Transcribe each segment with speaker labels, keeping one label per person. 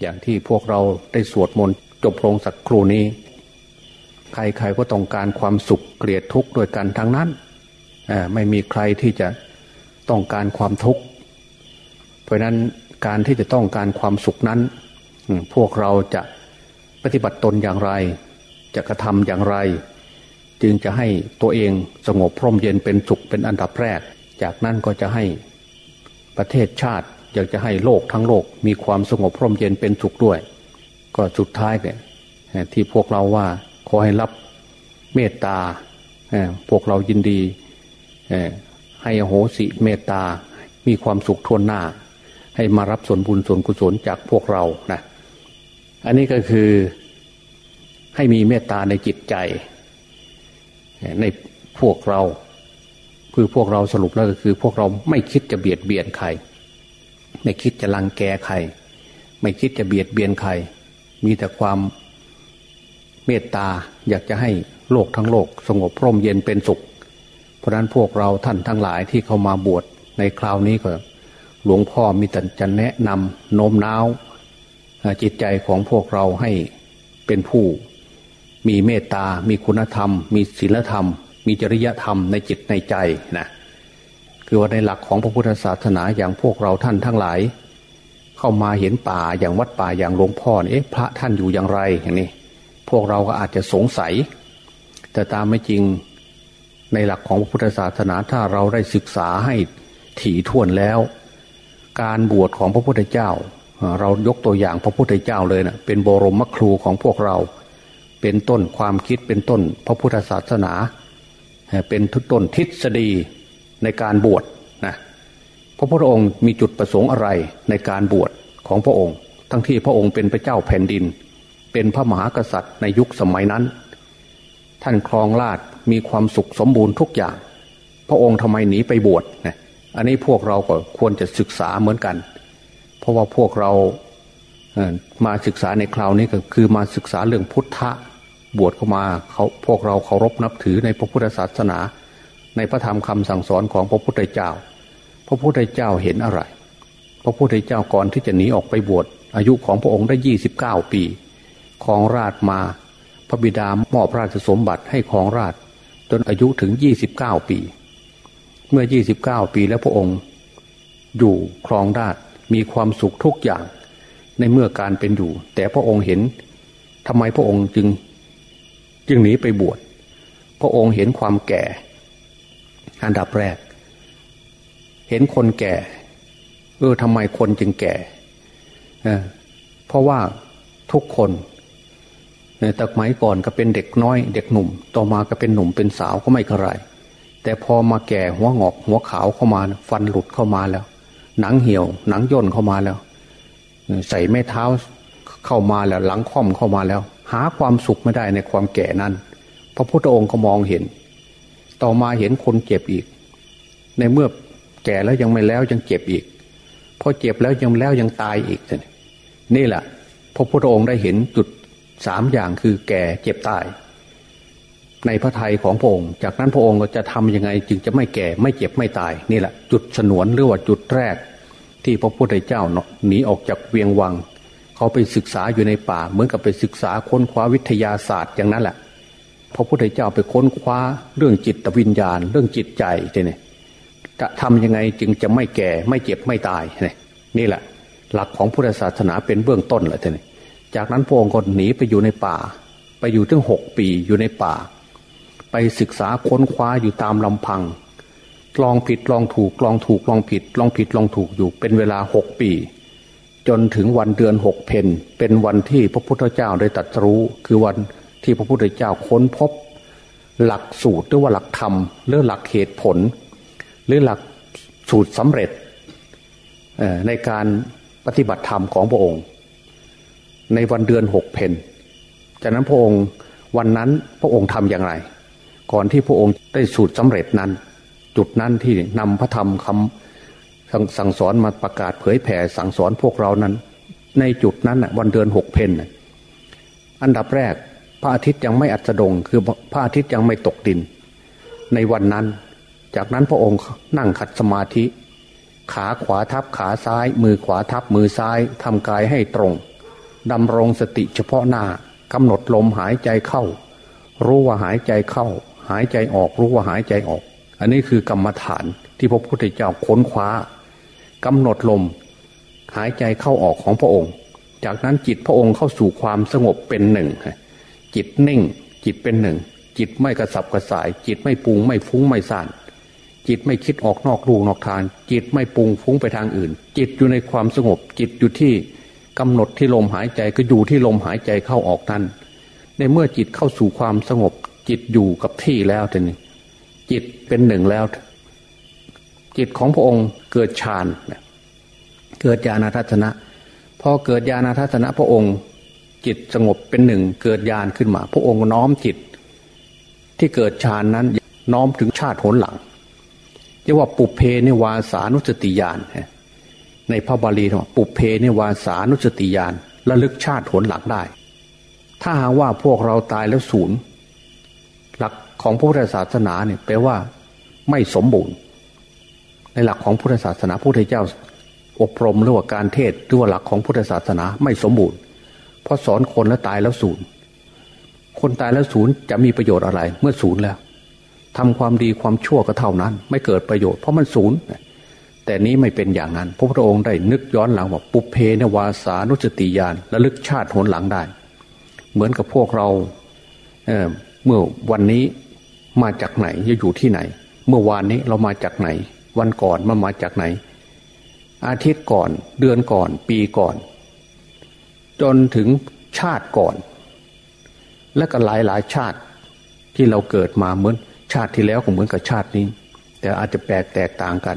Speaker 1: อย่างที่พวกเราได้สวดมนต์จบลงสักครู่นี้ ใครๆก็ต้องการความสุขเกลียดทุกข์ด้วยกันทั้งนั้นไม่มีใครที่จะต้องการความทุกข์เพราะนั้นการที่จะต้องการความสุขนั้น พวกเราจะปฏิบัติตนอย่างไร จะกระทำอย่างไร จึงจะให้ตัวเองสงบพร่มเย็นเป็นสุขเป็นอันดับแรก จากนั้นก็จะให้ประเทศชาติ อยากจะให้โลกทั้งโลกมีความสงบพร่มเย็นเป็นสุขด้วย ก็สุดท้ายเนี่ยที่พวกเราว่าขอให้รับเมตตาพวกเรายินดีให้อโหสิเมตตา มีความสุขทวนหน้า ให้มารับส่วนบุญส่วนกุศลจากพวกเรานะอันนี้ก็คือให้มีเมตตาในจิตใจ ในพวกเรา คือพวกเราสรุปแล้วก็คือ พวกเราไม่คิดจะเบียดเบียนใคร ไม่คิดจะลังแกใคร ไม่คิดจะเบียดเบียนใคร มีแต่ความเมตตาอยากจะให้โลกทั้งโลก สงบร่มเย็นเป็นสุข เพราะนั้นพวกเราท่านทั้งหลายที่เข้ามาบวชในคราวนี้ก็หลวงพ่อมีแต่จะแนะนำโน้มน้าวจิตใจของพวกเราให้เป็นผู้ มีเมตตา มีคุณธรรม มีศีลธรรม มีจริยธรรมในจิตในใจนะ คือว่าในหลักของพระพุทธศาสนาอย่างพวกเราท่านทั้งหลาย เข้ามาเห็นป่าอย่างวัดป่าอย่างหลวงพ่อเอ๊ะพระท่านอยู่อย่างไรอย่างนี้พวกเราก็อาจจะสงสัย แต่ตามไม่จริงในหลักของพระพุทธศาสนาถ้าเราได้ศึกษาให้ถี่ถ้วนแล้ว การบวชของพระพุทธเจ้า เรายกตัวอย่างพระพุทธเจ้าเลยนะเป็นบรมครูของพวกเรา เป็นต้นความคิดเป็นต้นพระพุทธศาสนา เป็นทุต้นทฤษฎี ในการบวชนะพระพุทธองค์มีจุดประสงค์อะไรในการบวชของพระองค์ ทั้งที่พระองค์เป็นพระเจ้าแผ่นดิน เป็นพระมหากษัตริย์ในยุคสมัยนั้น ท่านครองราชมีความสุขสมบูรณ์ทุกอย่าง พระองค์ทำไมหนีไปบวชนะอันนี้พวกเราก็ควรจะศึกษาเหมือนกัน เพราะว่าพวกเรามาศึกษาในคราวนี้ก็คือมาศึกษาเรื่องพุทธะบวชเข้ามาเขาพวกเราเคารพนับถือในพระพุทธศาสนา ในพระธรรมคำสั่งสอนของพระพุทธเจ้า พระพุทธเจ้าเห็นอะไร พระพุทธเจ้าก่อนที่จะหนีออกไปบวชอายุของพระองค์ได้ยี่สิบเก้าปี ของราชมา พระบิดามอบราชสมบัติให้ของราช จนอายุถึงยี่สิบเก้าปี เมื่อยี่สิบเก้าปีแล้วพระองค์ อยู่ครองราชมีความสุขทุกอย่าง ในเมื่อการเป็นอยู่ แต่พระองค์เห็นทำไมพระองค์จึง จึงหนีไปบวชพระองค์เห็นความแก่ อันดับแรก เห็นคนแก่เออทำไมคนจึงแก่เพราะว่าทุกคนแต่ไม้ก่อนก็เป็นเด็กน้อย เด็กหนุ่ม ต่อมาก็เป็นหนุ่มเป็นสาวก็ไม่กระไรแต่พอมาแก่หัวงอก หัวขาวเข้ามา ฟันหลุดเข้ามาแล้ว หนังเหี่ยว หนังย่นเข้ามาแล้ว ใส่แม่เท้าเข้ามาแล้วหลังค่อมเข้ามาแล้ว หาความสุขไม่ได้ในความแก่นั้น พระพุทธองค์ก็มองเห็น ต่อมาเห็นคนเจ็บอีก ในเมื่อแก่แล้วยังไม่แล้วยังเจ็บอีกพอเจ็บแล้วยังแล้วยังตายอีก นี่แหละพระพุทธองค์ได้เห็นจุดสามอย่างคือแก่เจ็บตาย ในพระทัยของพระองค์ จากนั้นพระองค์ก็จะทํำยังไง จึงจะไม่แก่ไม่เจ็บไม่ตาย นี่แหละ จุดฉนวนหรือว่าจุดแรก ที่พระพุทธเจ้าหนีออกจากเวียงวัง เขาไปศึกษาอยู่ในป่า เหมือนกับไปศึกษาค้นคว้าวิทยาศาสตร์อย่างนั้นแหละ พระพุทธเจ้าไปค้นคว้าเรื่องจิตวิญญาณ เรื่องจิตใจเนี่ยจะทำยังไงจึงจะไม่แก่ไม่เจ็บไม่ตายนี่นี่แหละ หลักของพุทธศาสนาเป็นเบื้องต้นแหละท่านจากนั้นพระองค์ก็หนีไปอยู่ในป่า ไปอยู่ถึงหกปีอยู่ในป่า ไปศึกษาค้นคว้าอยู่ตามลำพัง ลองผิดลองถูกลองถูกลองผิด ลองผิดลองถูกอยู่เป็นเวลาหกปี จนถึงวันเดือนหกเพนเป็นวันที่พระพุทธเจ้าได้ตรัสรู้คือวัน ที่พระพุทธเจ้าค้นพบ หลักสูตรหรือว่าหลักธรรมหรือหลักเหตุผล หรือหลักสูตรสำเร็จในการปฏิบัติธรรมของพระองค์ ในวันเดือนหกเพนจากนั้นพระองค์วันนั้นพระองค์ทำอย่างไร ก่อนที่พระองค์ได้สูตรสำเร็จนั้น จุดนั้นที่นำพระธรรมคำสั่งสอนมาประกาศเผยแผ่สั่งสอนพวกเรานั้น ในจุดนั้นวันเดือนหกเพนอันดับแรก พระอาทิตย์ยังไม่อัสดง คือพระอาทิตย์ยังไม่ตกดิน ในวันนั้น จากนั้นพระองค์นั่งขัดสมาธิ ขาขวาทับขาซ้าย มือขวาทับมือซ้ายทำกายให้ตรงดำรงสติเฉพาะหน้ากำหนดลมหายใจเข้า รู้ว่าหายใจเข้า หายใจออกรู้ว่าหายใจออก อันนี้คือกรรมฐานที่พระพุทธเจ้าค้นคว้ากำหนดลม หายใจเข้าออกของพระองค์ จากนั้นจิตพระองค์เข้าสู่ความสงบเป็นหนึ่ง จิตนิ่ง จิตเป็นหนึ่ง จิตไม่กระสับกระส่าย จิตไม่ปุงไม่ฟุ้งไม่ซ่านจิตไม่คิดออกนอกลูนอกทาง จิตไม่ปุงฟุ้งไปทางอื่น จิตอยู่ในความสงบ จิตอยู่ที่กำหนดที่ลมหายใจก็อยู่ที่ลมหายใจเข้าออกนั้นในเมื่อจิตเข้าสู่ความสงบ จิตอยู่กับที่แล้วทีนี้จิตเป็นหนึ่งแล้ว จิตของพระองค์เกิดฌานเกิดญาณทัศนะพอเกิดญาณทัศนะพระองค์ จิตสงบเป็นหนึ่งเกิดญาณขึ้นมา พระองค์น้อมจิต ที่เกิดฌานนั้นน้อมถึงชาติผลหลังเรียกว่าปุเพนิวาสานุสติญาณในพระบาลีว่าปุเพนิวาสานุสติญาณระลึกชาติผลหลังได้ ถ้าหากว่าพวกเราตายแล้วศูนย์หลักของพุทธศาสนาเนี่ยแปลว่าไม่สมบูรณ์ ในหลักของพุทธศาสนาพุทธเจ้าอบรมหรือว่าการเทศหรือว่าหลักของพุทธศาสนาไม่สมบูรณ์ เพราะสอนคนแล้วตายแล้วศูนย์คนตายแล้วศูนย์จะมีประโยชน์อะไร เมื่อศูนย์แล้วทำความดีความชั่วก็เท่านั้น ไม่เกิดประโยชน์เพราะมันศูนย์แต่นี้ไม่เป็นอย่างนั้น พระพุทธองค์ได้นึกย้อนหลังว่าปุเพนวาสานุสติญาณระลึกชาติหนหลังได้ เหมือนกับพวกเราเเมื่อวันนี้มาจากไหนจะอยู่ที่ไหน เมื่อวานนี้เรามาจากไหน วันก่อนมันมาจากไหน อาทิตย์ก่อน เดือนก่อน ปีก่อน จนถึงชาติก่อน และก็หลายหลายชาติที่เราเกิดมาเหมือนชาติที่แล้วก็เหมือนกับชาตินี้ แต่อาจจะแปลกแตกต่างกัน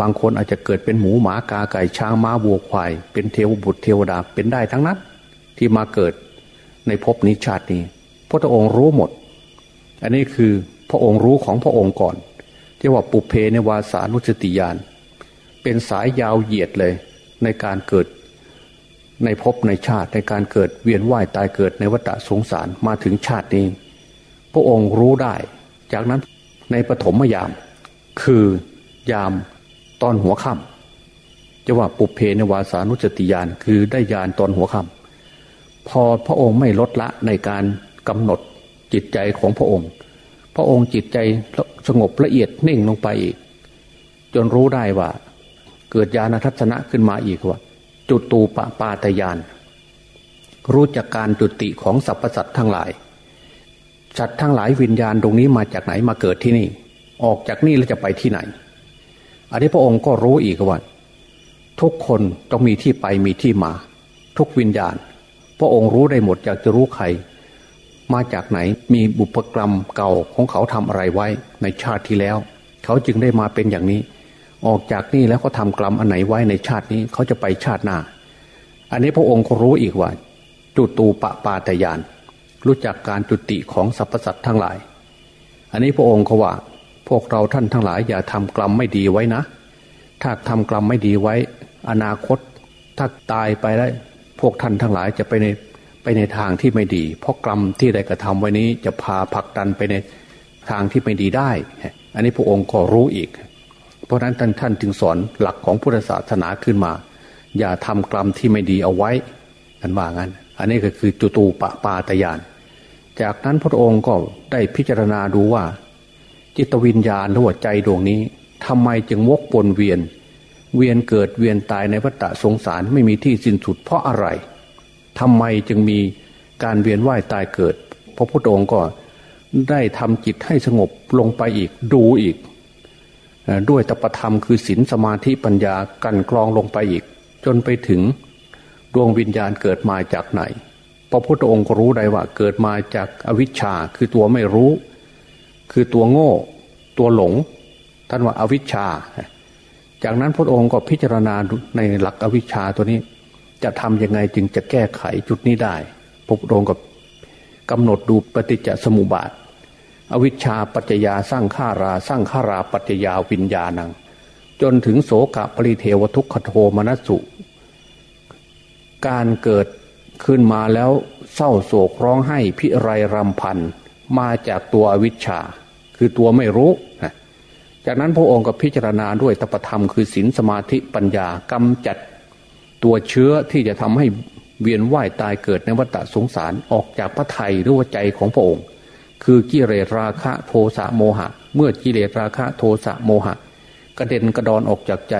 Speaker 1: บางคนอาจจะเกิดเป็นหมูหมากาไก่ช้างม้าวัวควาย เป็นเทวบุตรเทวดาเป็นได้ทั้งนั้น ที่มาเกิดในภพนี้ชาตินี้พระองค์รู้หมด อันนี้คือพระองค์รู้ของพระองค์ก่อน ที่ว่าปุเพในวาสานุสติยานเป็นสายยาวเหยียดเลยในการเกิด ในภพในชาติในการเกิดเวียนว่ายตายเกิดในวัฏสงสารมาถึงชาตินี้ พระองค์รู้ได้ จากนั้นในปฐมยาม คือยามตอนหัวค่ำจะว่าปุเพนวาสานุจติยานคือได้ยานตอนหัวค่ำพอพระองค์ไม่ลดละในการกำหนดจิตใจของพระองค์ พระองค์จิตใจสงบละเอียดนิ่งลงไปอีก จนรู้ได้ว่า เกิดญาณทัศนะขึ้นมาอีกว่า จุตูปปาตยาน รู้จักการจุติของสรรพสัตว์ทั้งหลายสัตว์ทั้งหลายวิญญาณตรงนี้มาจากไหนมาเกิดที่นี่ ออกจากนี่แล้วจะไปที่ไหน อันนี้พระองค์ก็รู้อีกว่าทุกคนต้องมีที่ไปมีที่มา ทุกวิญญาณ พระองค์รู้ได้หมดอยากจะรู้ใคร มาจากไหนมีบุพกรรมเก่าของเขาทำอะไรไว้ในชาติที่แล้ว เขาจึงได้มาเป็นอย่างนี้ ออกจากนี่แล้วเขาทากรรมอันไหนไว้ในชาตินี้เขาจะไปชาติหน้า อันนี้พระองค์ก็รู้อีกว่า จุตูปปาตยาน รู้จักการจุติของสรรพสัตว์ทั้งหลาย อันนี้พระองค์เขาว่า พวกเราท่านทั้งหลายอย่าทำกรรมไม่ดีไว้นะ ถ้าทำกรรมไม่ดีไว้ อนาคต ถ้าตายไปแล้วพวกท่านทั้งหลายจะไปในไปในทางที่ไม่ดี เพราะกรรมที่ได้กระทำไว้นี้จะพาผลักดันไปในทางที่ไม่ดีได้ อันนี้พระองค์ก็รู้อีก เพราะนั้นท่านท่านจึงสอนหลักของพุทธศาสนาขึ้นมา อย่าทำกรรมที่ไม่ดีเอาไว้กันว่างั้น อันนี้ก็คือจุตูปปาตยาน จากนั้นพระองค์ก็ได้พิจารณาดูว่า จิตวิญญาณหรือว่าใจดวงนี้ทำไมจึงวกวนเวียน เวียนเกิดเวียนตายในวัฏสงสารไม่มีที่สิ้นสุดเพราะอะไรทำไมจึงมีการเวียนว่ายตายเกิดพระพุทธองค์ก็ได้ทำจิตให้สงบลงไปอีกดูอีก ด้วยตปธรรมคือศีลสมาธิปัญญากันกรองลงไปอีก จนไปถึงดวงวิญญาณเกิดมาจากไหน พระพุทธองค์ก็รู้ได้ว่าเกิดมาจากอวิชชาคือตัวไม่รู้ คือตัวโง่ ตัวหลง ท่านว่าอาวิชชา จากนั้นพระองค์ก็พิจารณาในหลักอวิชชาตัวนี้ จะทำยังไงจึงจะแก้ไขจุดนี้ได้ พระองค์ก็กำหนดดูปฏิจจสมุปบาท อวิชชาปัจจยาสร้างข้าราสร้างข้าราปัจจยาวิญญาณัง จนถึงโสกะปริเทวทุกขโทมนัสสุ การเกิดขึ้นมาแล้วเศร้าโศกร้องไห้พิไรรำพันมาจากตัวอวิชชา คือตัวไม่รู้จากนั้นพระองค์ก็พิจารณาด้วยตปธรรมคือศีลสมาธิปัญญากำจัดตัวเชื้อที่จะทำให้เวียนว่ายตายเกิดในวัฏสงสารออกจากพระไทยหรือว่าใจของพระองค์ คือกิเลสราคะโทสะโมหะ เมื่อกิเลสราคะโทสะโมหะ กระเด็นกระดอนออกจากใจ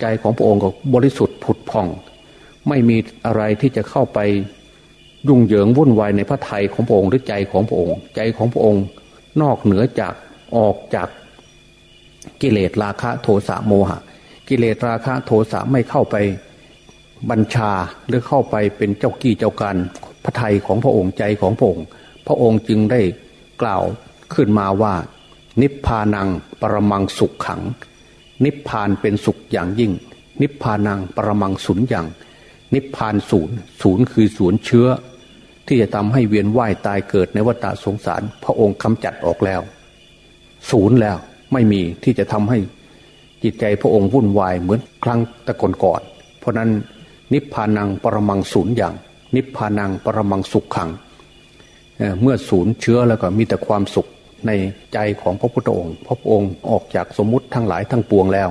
Speaker 1: ใจของพระองค์ก็บริสุทธิ์ผุดผ่อง ไม่มีอะไรที่จะเข้าไปยุ่งเหยิงวุ่นวายในพระไทยของพระองค์หรือใจของพระองค์ ใจของพระองค์นอกเหนือจากออกจากกิเลสราคะโทสะโมหะ กิเลสราคะโทสะไม่เข้าไปบัญชาหรือเข้าไปเป็นเจ้ากี้เจ้าการพระไทยของพระองค์ใจของพระองค์ พระองค์จึงได้ กล่าวขึ้นมาว่า นิพพานังปรมังสุขขัง นิพพานเป็นสุขอย่างยิ่ง นิพพานังปรมังสุญอย่าง นิพพานศูนย์ศูนย์คือศูนย์เชื้อ ที่จะทำให้เวียนว่ายตายเกิดในวัฏสงสาร พระองค์กำจัดออกแล้ว ศูนย์แล้วไม่มีที่จะทำให้จิตใจพระองค์วุ่นวายเหมือนครั้งตะกอนก่อน เพราะนั้นนิพพานังปรมังศูนย์อย่าง นิพพานังปรมังสุขขัง เมื่อศูนย์เชื้อแล้วก็มีแต่ความสุขในใจของพระพุทธองค์ พระองค์ออกจากสมมติทั้งหลายทั้งปวงแล้ว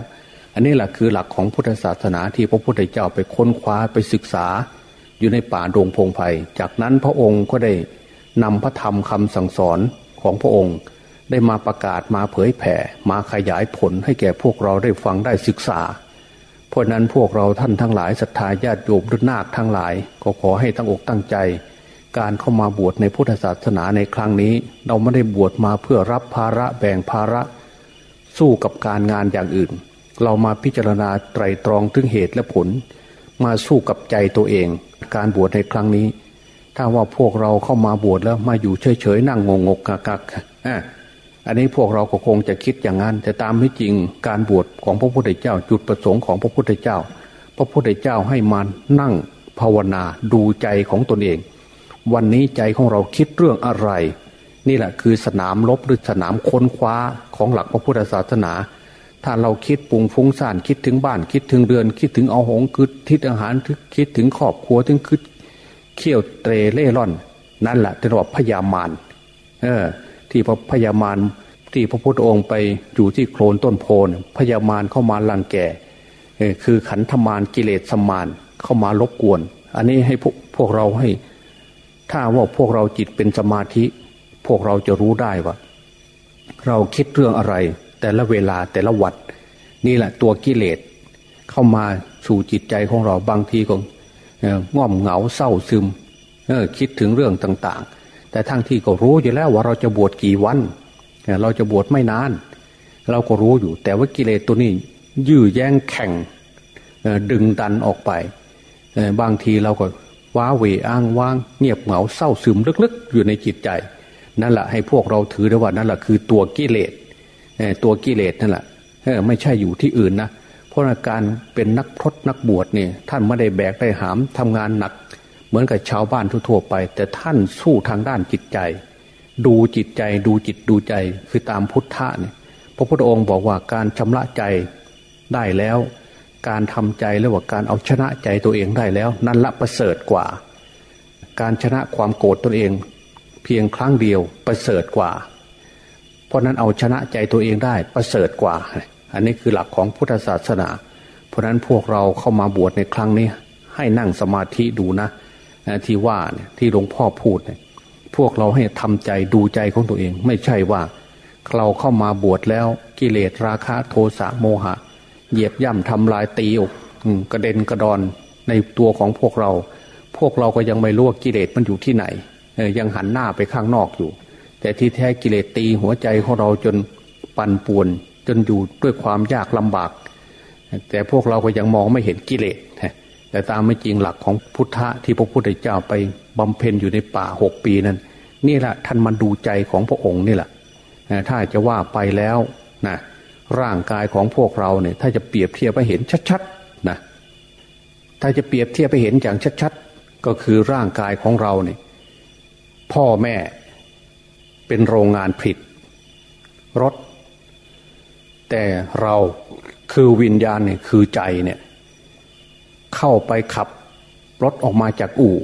Speaker 1: อันนี้แหละคือหลักของพุทธศาสนาที่พระพุทธเจ้าไปค้นคว้าไปศึกษา อยู่ในป่าดงพงไพ่จากนั้นพระองค์ก็ได้นำพระธรรมคำสั่งสอนของพระองค์ ได้มาประกาศมาเผยแผ่ มาขยายผลให้แก่พวกเราได้ฟังได้ศึกษา เพราะนั้นพวกเราท่านทั้งหลายศรัทธาญาติโยมดุนาคทั้งหลาย ก็ขอให้ตั้งอกตั้งใจ การเข้ามาบวชในพุทธศาสนาในครั้งนี้ เราไม่ได้บวชมาเพื่อรับภาระแบ่งภาระ สู้กับการงานอย่างอื่น เรามาพิจารณาไตรตรองถึงเหตุและผล มาสู้กับใจตัวเอง การบวชในครั้งนี้ ถ้าว่าพวกเราเข้ามาบวชแล้วมาอยู่เฉยๆนั่งงงกกักกักอันนี้พวกเราก็คงจะคิดอย่างนั้นแต่ตามไม่จริงการบวชของพระพุทธเจ้า จุดประสงค์ของพระพุทธเจ้า พระพุทธเจ้าให้มานั่งภาวนาดูใจของตนเอง วันนี้ใจของเราคิดเรื่องอะไร นี่แหละคือสนามลบหรือสนามค้นคว้าของหลักพระพุทธศาสนา ถ้าเราคิดปุงฟุ้งซ่านคิดถึงบ้านคิดถึงเรือน คิดถึงเอาหงคิดทิศอาหารคิดถึงครอบครัวถึงคิดเขี่ยวเตรเล่ร่อน นั่นแหละจะเรียกว่าพยามารเออ ที่พระพญามารที่พระพุทธองค์ไปอยู่ที่โคลนต้นโพนพญามารเข้ามาลังแก่คือขันธมารกิเลสสมานเข้ามารบกวน อันนี้ให้พวกพวกเราให้ ถ้าว่าพวกเราจิตเป็นสมาธิ พวกเราจะรู้ได้ว่า เราคิดเรื่องอะไร แต่ละเวลาแต่ละวัด นี่แหละตัวกิเลสเข้ามาสู่จิตใจของเราบางทีก็ง่อมเหงาเศร้าซึมคิดถึงเรื่องต่าง ๆ แต่ทั้งที่ก็รู้อยู่แล้วว่าเราจะบวชกี่วัน เราจะบวชไม่นาน เราก็รู้อยู่ แต่ว่ากิเลสตัวนี้ ยื้อแย่งแข่งดึงดันออกไปบางทีเราก็ ว้าเวอ้างว่าง เงียบเหงาเศร้าซึมลึกๆ อยู่ในจิตใจ นั่นแหละให้พวกเราถือได้ว่านั่นแหละคือตัวกิเลสตัวกิเลสนั่นแหละไม่ใช่อยู่ที่อื่นนะเพราะการเป็นนักพรตนักบวชเนี่ยท่านไม่ได้แบกได้หามทำงานหนัก เหมือนกับชาวบ้านทั่วๆไป แต่ท่านสู้ทางด้านจิตใจ ดูจิตใจดูจิตดูใจคือตามพุทธะเนี่ยพระพุทธองค์บอกว่าการชำระใจได้แล้ว การทำใจแล้วว่าการเอาชนะใจตัวเองได้แล้ว นั่นละประเสริฐกว่า การชนะความโกรธตัวเอง เพียงครั้งเดียวประเสริฐกว่า เพราะนั้นเอาชนะใจตัวเองได้ประเสริฐกว่า อันนี้คือหลักของพุทธศาสนา เพราะนั้นพวกเราเข้ามาบวชในครั้งนี้ ให้นั่งสมาธิดูนะที่ว่าเนี่ยที่หลวงพ่อพูดเนี่ยพวกเราให้ทำใจดูใจของตัวเอง ไม่ใช่ว่า เราเข้ามาบวชแล้วกิเลสราคะโทสะโมหะ เหยียบย่ำทำลายตีอกกระเด็นกระดอนในตัวของพวกเรา พวกเราก็ยังไม่รู้ว่ากิเลสมันอยู่ที่ไหนยังหันหน้าไปข้างนอกอยู่ แต่ที่แท้กิเลสตีหัวใจของเราจนปั่นป่วน จนอยู่ด้วยความยากลำบาก แต่พวกเราก็ยังมองไม่เห็นกิเลสแต่ตามไม่จริงหลักของพุทธะที่พระพุทธเจ้าไปบำเพ็ญอยู่ในป่าหกปีนั้นนี่แหละท่านมาดูใจของพระองค์นี่แหละถ้าจะว่าไปแล้วนะ ร่างกายของพวกเราเนี่ยถ้าจะเปรียบเทียบไปเห็นชัดๆนะถ้าจะเปรียบเทียบไปเห็นอย่างชัดๆ ก็คือร่างกายของเราเนี่ยพ่อแม่เป็นโรงงานผลิตรถ แต่เราคือวิญญาณเนี่ยคือใจเนี่ยเข้าไปขับรถออกมาจากอู่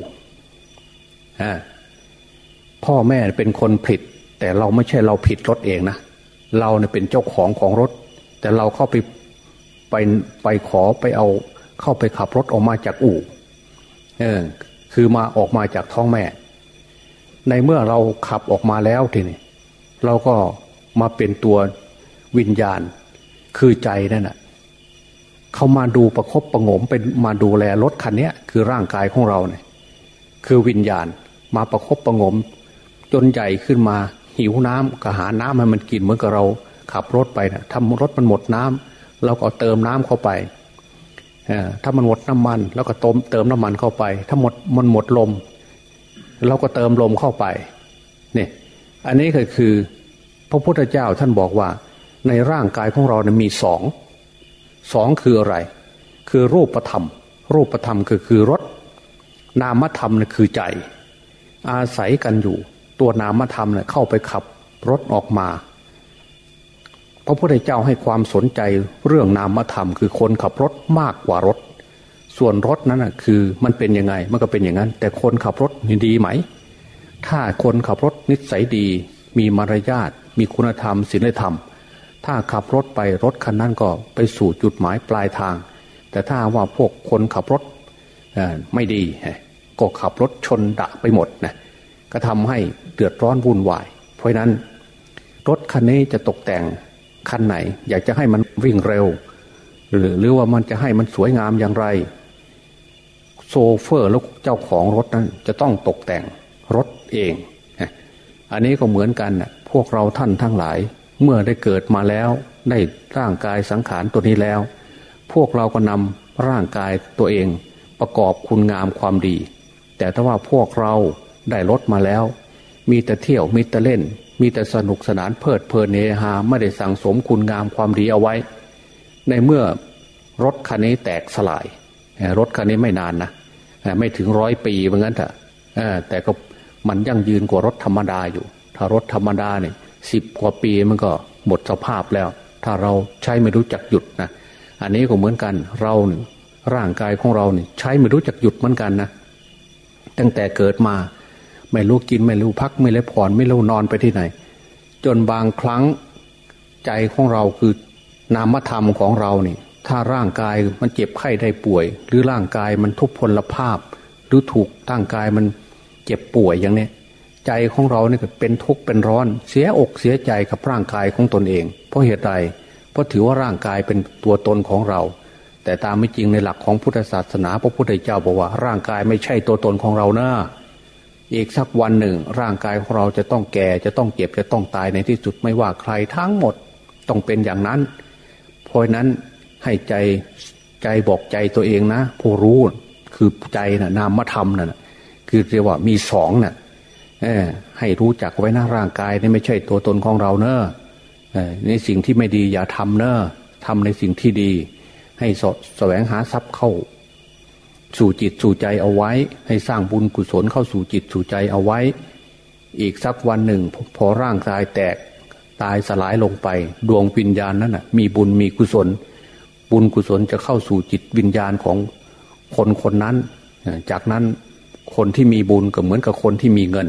Speaker 1: พ่อแม่เป็นคนผิด แต่เราไม่ใช่เราผิดรถเองนะ เราเนี่ยเป็นเจ้าของของรถ แต่เราเข้าไปไปไปขอไปเอาเข้าไปขับรถออกมาจากอู่เออคือมาออกมาจากท้องแม่ ในเมื่อเราขับออกมาแล้วทีนี้เราก็มาเป็นตัววิญญาณคือใจนั่นแหะเขามาดูประครบประงมเป็นมาดูแลรถคันนี้คือร่างกายของเราเนี่ยคือวิญญาณมาประครบประงม จนใหญ่ขึ้นมา หิวน้ำก็หาน้ำให้มันกินเหมือนกับเราขับรถไปนะถ้ารถมันหมดน้ำเราก็เติมน้ำเข้าไปถ้ามันหมดน้ำมัน แล้วก็ต้มเติมน้ำมันเข้าไป ถ้าหมดมันหมดลม เราก็เติมลมเข้าไปเนี่ยอันนี้ก็คือ พระพุทธเจ้าท่านบอกว่า ในร่างกายของเราเนี่ยมีสองสองคืออะไร คือรูปธรรม รูปธรรมคือคือรถนามธรรมเนี่ยคือใจ อาศัยกันอยู่ ตัวนามธรรมเนี่ยเข้าไปขับรถออกมา พระพุทธเจ้าให้ความสนใจเรื่องนามธรรม คือคนขับรถมากกว่ารถ ส่วนรถนั้นนะคือมันเป็นยังไงมันก็เป็นอย่างนั้น แต่คนขับรถดีไหม ถ้าคนขับรถนิสัยดี มีมารยาทมีคุณธรรมศีลธรรม ถ้าขับรถไปรถคันนั้นก็ไปสู่จุดหมายปลายทาง แต่ถ้าว่าพวกคนขับรถไม่ดีก็ขับรถชนดะไปหมดนะ ก็ทำให้เดือดร้อนวุ่นวาย เพราะนั้น รถคันนี้จะตกแต่งคันไหน อยากจะให้มันวิ่งเร็ว หรือหรือว่ามันจะให้มันสวยงามอย่างไร โซเฟอร์แล้วเจ้าของรถนั้น จะต้องตกแต่งรถเอง อันนี้ก็เหมือนกันนะพวกเราท่านทั้งหลาย เมื่อได้เกิดมาแล้วได้ร่างกายสังขารตัวนี้แล้ว พวกเราก็นำร่างกายตัวเองประกอบคุณงามความดี แต่ถ้าว่าพวกเรา ได้รถมาแล้ว มีแต่เที่ยวมีแต่เล่น มีแต่สนุกสนานเพลิดเพลินเนฮาไม่ได้สั่งสมคุณงามความดีเอาไว้ ในเมื่อรถคันนี้แตกสลาย รถคันนี้ไม่นานนะไม่ถึงร้อยปีเหมือนกันเถอะแต่ก็มันยั่งยืนกว่ารถธรรมดาอยู่ ถ้ารถธรรมดาเนี่ยสิบกว่าปีมันก็หมดสภาพแล้ว ถ้าเราใช้ไม่รู้จักหยุดนะอันนี้ก็เหมือนกันเราร่างกายของเราเนี่ยใช้ไม่รู้จักหยุดเหมือนกันนะตั้งแต่เกิดมา ไม่รู้กินไม่รู้พักไม่รู้ผ่อนไม่รู้นอนไปที่ไหน จนบางครั้งใจของเราคือนามธรรมของเราเนี่ยถ้าร่างกายมันเจ็บไข้ได้ป่วย หรือร่างกายมันทุพพลภาพ หรือถูกร่างกายมันเจ็บป่วยอย่างนี้ใจของเราเนี่ยเป็นทุกข์เป็นร้อน เสียอกเสียใจกับร่างกายของตนเอง เพราะเหตุใดเพราะถือว่าร่างกายเป็นตัวตนของเรา แต่ตามไม่จริงในหลักของพุทธศาสนาพระพุทธเจ้าบอกว่าร่างกายไม่ใช่ตัวตนของเราเนะ อีกสักวันหนึ่ง ร่างกายของเราจะต้องแก่จะต้องเจ็บจะต้องตายในที่สุดไม่ว่าใครทั้งหมดต้องเป็นอย่างนั้น เพราะนั้นให้ใจใจบอกใจตัวเองนะ ผู้รู้คือใจนะ่ะนามธรรมนะ่ะคือเรียกว่ามีสองนะ่ะให้รู้จักไว้นะร่างกายนี่ไม่ใช่ตัวตนของเราเนอะในสิ่งที่ไม่ดีอย่าทำเนอะทำในสิ่งที่ดี ให้สแสวงหาทรัพย์เข้า สู่จิตสู่ใจเอาไว้ ให้สร้างบุญกุศลเข้าสู่จิตสู่ใจเอาไว้ อีกสักวันหนึ่ง พอร่างกายแตกตายสลายลงไป ดวงวิญญาณนั้นนะมีบุญมีกุศล บุญกุศลจะเข้าสู่จิตวิญญาณของคนคนนั้น จากนั้นคนที่มีบุญก็เหมือนกับคนที่มีเงิน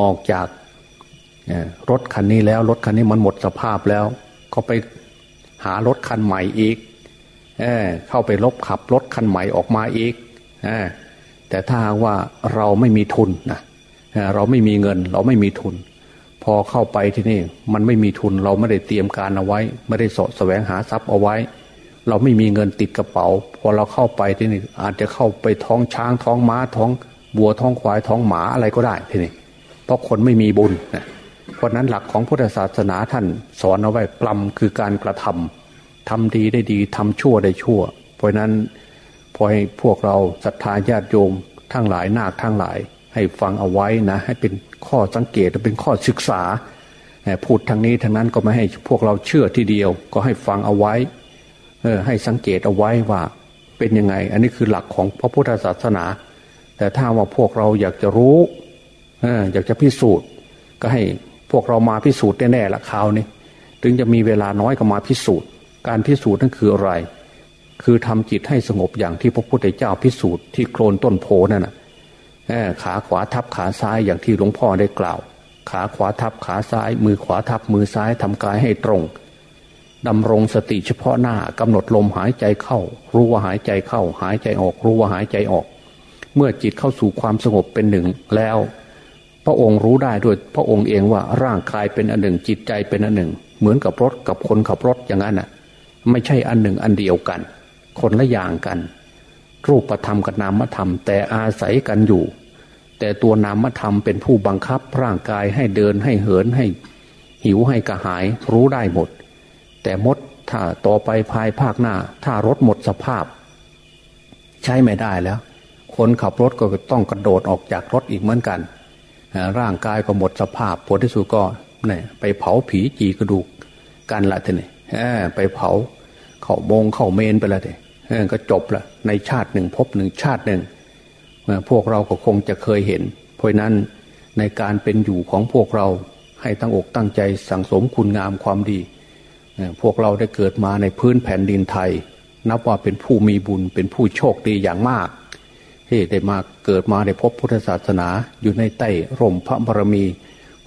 Speaker 1: ออกจากรถคันนี้แล้วรถคันนี้มันหมดสภาพแล้ว ก็ไปหารถคันใหม่อีก เเข้าไปลบขับรถคันใหม่ออกมาอีกอแต่ถ้าว่าเราไม่มีทุนนะเราไม่มีเงิน เราไม่มีทุน พอเข้าไปที่นี่มันไม่มีทุนเราไม่ได้เตรียมการเอาไว้ ไม่ได้สะแสวงหาทรัพย์เอาไว้ เราไม่มีเงินติดกระเป๋า พอเราเข้าไปที่นี่อาจจะเข้าไปท้องช้างท้องม้าท้องบัวท้องควายท้องหมาอะไรก็ได้ที่นี่เพราะคนไม่มีบุญนะเพราะนั้นหลักของพุทธศาสนาท่านสอนเอาไว้กลัมคือการกระทำ ทำดีได้ดีทำชั่วได้ชั่ว เพราะนั้นพอให้พวกเราศรัทธาญาติโยมทั้งหลายนาคทั้งหลาย ให้ฟังเอาไว้นะ ให้เป็นข้อสังเกตเป็นข้อศึกษาพูดทางนี้ทางนั้นก็ไม่ให้พวกเราเชื่อทีเดียว ก็ให้ฟังเอาไว้เออให้สังเกตเอาไว้ว่าเป็นยังไง อันนี้คือหลักของพระพุทธศาสนา แต่ถ้าว่าพวกเราอยากจะรู้เอออยากจะพิสูจน์ ก็ให้พวกเรามาพิสูจน์แน่ๆละคราวนี้ถึงจะมีเวลาน้อยก็มาพิสูจน์ การพิสูจน์นั่นคืออะไร คือทำจิตให้สงบอย่างที่พระพุทธเจ้าพิสูจน์ที่โคลนต้นโพนั่นนะขาขวาทับขาซ้ายอย่างที่หลวงพ่อได้กล่าว ขาขวาทับขาซ้าย มือขวาทับมือซ้ายทำกายให้ตรงดำรงสติเฉพาะหน้ากำหนดลมหายใจเข้า รู้ว่าหายใจเข้า หายใจออก รู้ว่าหายใจออก เมื่อจิตเข้าสู่ความสงบเป็นหนึ่งแล้ว พระองค์รู้ได้ด้วยพระองค์เองว่าร่างกายเป็นอันหนึ่งจิตใจเป็นอันหนึ่ง เหมือนกับรถกับคนขับรถอย่างนั้นน่ะ ไม่ใช่อันหนึ่งอันเดียวกัน คนละอย่างกัน รูปธรรมกับนามธรรม แต่อาศัยกันอยู่ แต่ตัวนามธรรมเป็นผู้บังคับร่างกายให้เดินให้เหินให้ หิวให้กระหายรู้ได้หมด แต่มดถ้าต่อไปภายภาคหน้า ถ้ารถหมดสภาพ ใช้ไม่ได้แล้ว คนขับรถก็ต้องกระโดดออกจากรถอีกเหมือนกัน ร่างกายก็หมดสภาพผลที่สุดก็เนี่ยไปเผาผีจีกระดูกกันละทีนี่ ไปเผาเข่ามงเข่าเมนไปละทีก็จบละในชาติหนึ่งพบหนึ่งชาติหนึ่งพวกเราก็คงจะเคยเห็น เพราะนั้นในการเป็นอยู่ของพวกเราให้ตั้งอกตั้งใจสั่งสมคุณงามความดี พวกเราได้เกิดมาในพื้นแผ่นดินไทย นับว่าเป็นผู้มีบุญเป็นผู้โชคดีอย่างมาก ที่ได้มาเกิดมาได้พบพุทธศาสนาอยู่ในใต้ร่มพระบารมี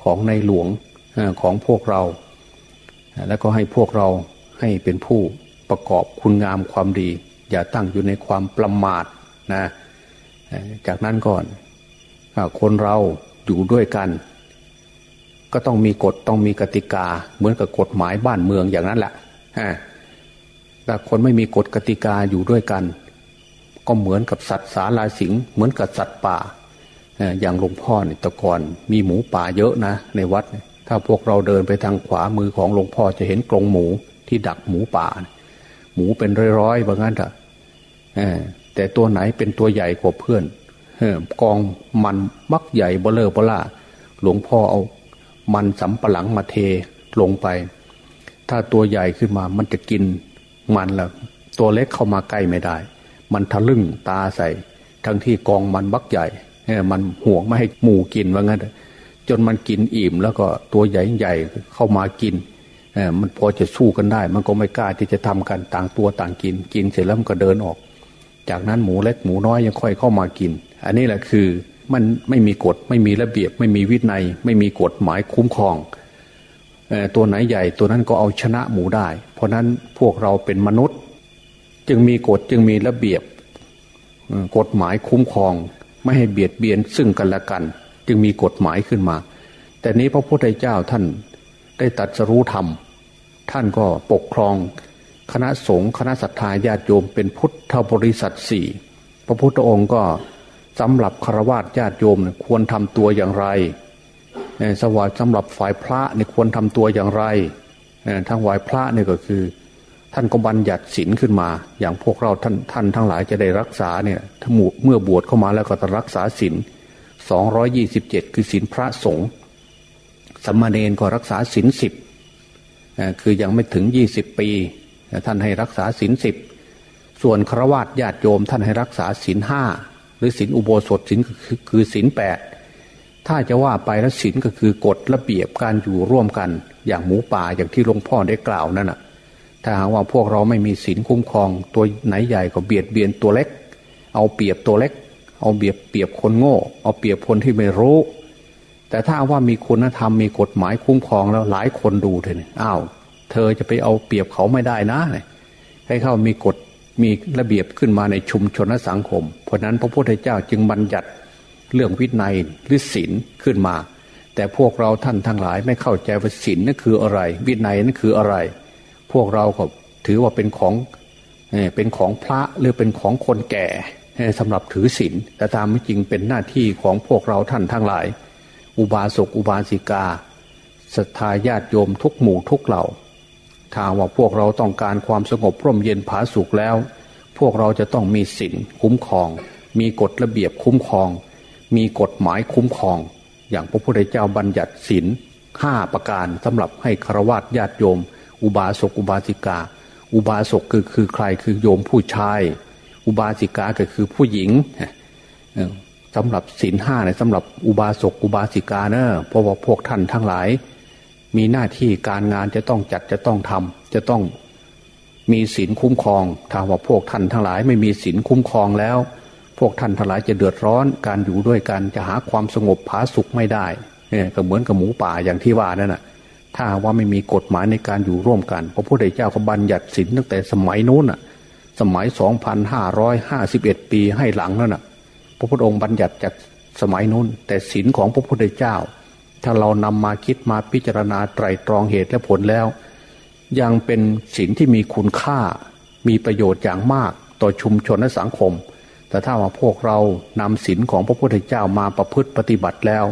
Speaker 1: ของในหลวงของพวกเรา แล้วก็ให้พวกเราให้เป็นผู้ประกอบคุณงามความดี อย่าตั้งอยู่ในความประมาทนะจากนั้นก่อนคนเราอยู่ด้วยกัน ก็ต้องมีกฎต้องมีกติกา เหมือนกับกฎหมายบ้านเมืองอย่างนั้นแหละถ้าคนไม่มีกฎกติกาอยู่ด้วยกัน ก็เหมือนกับสัตว์สาลาสิงเหมือนกับสัตว์ป่าอย่างหลวงพ่อเนี่ยตะกอนมีหมูป่าเยอะนะในวัด ถ้าพวกเราเดินไปทางขวามือของหลวงพ่อจะเห็นกรงหมูที่ดักหมูป่า หมูเป็นร้อยๆบางั้นเถอะแต่ตัวไหนเป็นตัวใหญ่กว่าเพื่อนกองมันมักใหญ่เบลอเบล่าหลวงพ่อเอา มันสำปะหลังมาเทลงไป ถ้าตัวใหญ่ขึ้นมามันจะกินมันละตัวเล็กเข้ามาใกล้ไม่ได้ มันทะลึ่งตาใส่ ทั้งที่กองมันบักใหญ่มันห่วงไม่ให้หมูกินว่างั้น จนมันกินอิ่มแล้วก็ตัวใหญ่ใหญ่เข้ามากินมันพอจะสู้กันได้ มันก็ไม่กล้าที่จะทำกันต่างตัวต่างกิน กินเสร็จแล้วมันก็เดินออก จากนั้นหมูเล็กหมูน้อยยังค่อยเข้ามากิน อันนี้แหละคือมันไม่มีกฎไม่มีระเบียบ ไม่มีวินัย ไม่มีกฎหมายคุ้มครองตัวไหนใหญ่ตัวนั้นก็เอาชนะหมูได้ เพราะนั้นพวกเราเป็นมนุษย์ จึงมีกฎจึงมีระเบียบกฎหมายคุ้มครอง ไม่ให้เบียดเบียนซึ่งกันและกัน จึงมีกฎหมายขึ้นมา แต่นี้พระพุทธเจ้าท่านได้ตัดสรู้ธรรม ท่านก็ปกครอง คณะสงฆ์คณะศรัทธาญาติโยมเป็นพุทธบริษัทสี่พระพุทธองค์ก็สำหรับคารวะญาติโยมควรทำตัวอย่างไรสวัสดิ์สำหรับฝ่ายพระเนี่ยควรทำตัวอย่างไรทางฝ่ายพระเนี่ยก็คือ ท่านก็บัญญัติศีลขึ้นมา อย่างพวกเราท่านท่านทั้งหลายจะได้รักษาเนี่ยถ้าหมเมื่อบวชเข้ามาแล้วก็จะรักษาศีล สองร้อยี่สิบเจ็ดคือศีลพระสงฆ์สัมมาเนนก็รักษาศีลสิบคือยังไม่ถึงยี่สิบปี ท่านให้รักษาศีลสิบส่วนครวญญาติโยม ท่านให้รักษาศีลห้าหรือศีลอุโบสถศีลคือศีลแปดถ้าจะว่าไปแล้วศีลก็คือกฎระเบียบการอยู่ร่วมกัน อย่างหมูป่าอย่างที่หลวงพ่อได้กล่าวนั่นน่ะถ้าหากว่าพวกเราไม่มีศีลคุ้มครอง ตัวไหนใหญ่ก็เบียดเบียนตัวเล็ก เอาเปรียบตัวเล็ก เอาเบียบเปรียบคนโง่ เอาเปรียบคนที่ไม่รู้ แต่ถ้าว่ามีคุณธรรมมีกฎหมายคุ้มครองแล้วหลายคนดูเถอะอ้าวเธอจะไปเอาเปรียบเขาไม่ได้นะให้เขามีกฎมีระเบียบขึ้นมาในชุมชนและสังคม เพราะนั้นพระพุทธเจ้าจึงบัญญัติเรื่องวินัยหรือศีลขึ้นมา แต่พวกเราท่านทั้งหลายไม่เข้าใจว่าศีลนั่นคืออะไร วินัยนั่นคืออะไร พวกเราก็ถือว่าเป็นของเป็นของพระหรือเป็นของคนแก่ สำหรับถือศีลแต่ตามไม่จริงเป็นหน้าที่ของพวกเราท่านทั้งหลาย อุบาสกอุบาสิกาศรัทธาญาติโยมทุกหมู่ทุกเหล่าถ้าว่าพวกเราต้องการความสงบร่มเย็นผาสุกแล้ว พวกเราจะต้องมีศีลคุ้มครอง มีกฎระเบียบคุ้มครอง มีกฎหมายคุ้มครอง อย่างพระพุทธเจ้าบัญญัติศีลห้าประการสำหรับให้ครวญญาติโยม อุบาสกอุบาสิกา อุบาสกคือคือใครคือโยมผู้ชาย อุบาสิกาก็คือผู้หญิงสำหรับศีลห้าเนี่ยสำหรับอุบาสกอุบาสิกาเนอะเพราะว่าพวกท่านทั้งหลาย มีหน้าที่การงานจะต้องจัดจะต้องทำจะต้องมีศีลคุ้มครองถ้าว่าพวกท่านทั้งหลาย ไม่มีศีลคุ้มครองแล้ว พวกท่านทั้งหลายจะเดือดร้อน การอยู่ด้วยกันจะหาความสงบผาสุขไม่ได้เนี่ยก็เหมือนกับหมูป่าอย่างที่ว่านั่นแหะถ้าว่าไม่มีกฎหมายในการอยู่ร่วมกันพระพุทธเจ้าก็บัญญัติศีลตั้งแต่สมัยนู้นอะ สมัยสองพันห้าร้อยห้าสิบเอ็ดปีให้หลังนั่นอะพระพุทธองค์บัญญัติจากสมัยนู้น แต่ศีลของพระพุทธเจ้า ถ้าเรานำมาคิดมาพิจารณาไตรตรองเหตุและผลแล้ว ยังเป็นศีลที่มีคุณค่า มีประโยชน์อย่างมากต่อชุมชนและสังคม แต่ถ้าว่าพวกเรานำศีลของพระพุทธเจ้ามาประพฤติปฏิบัติแล้ว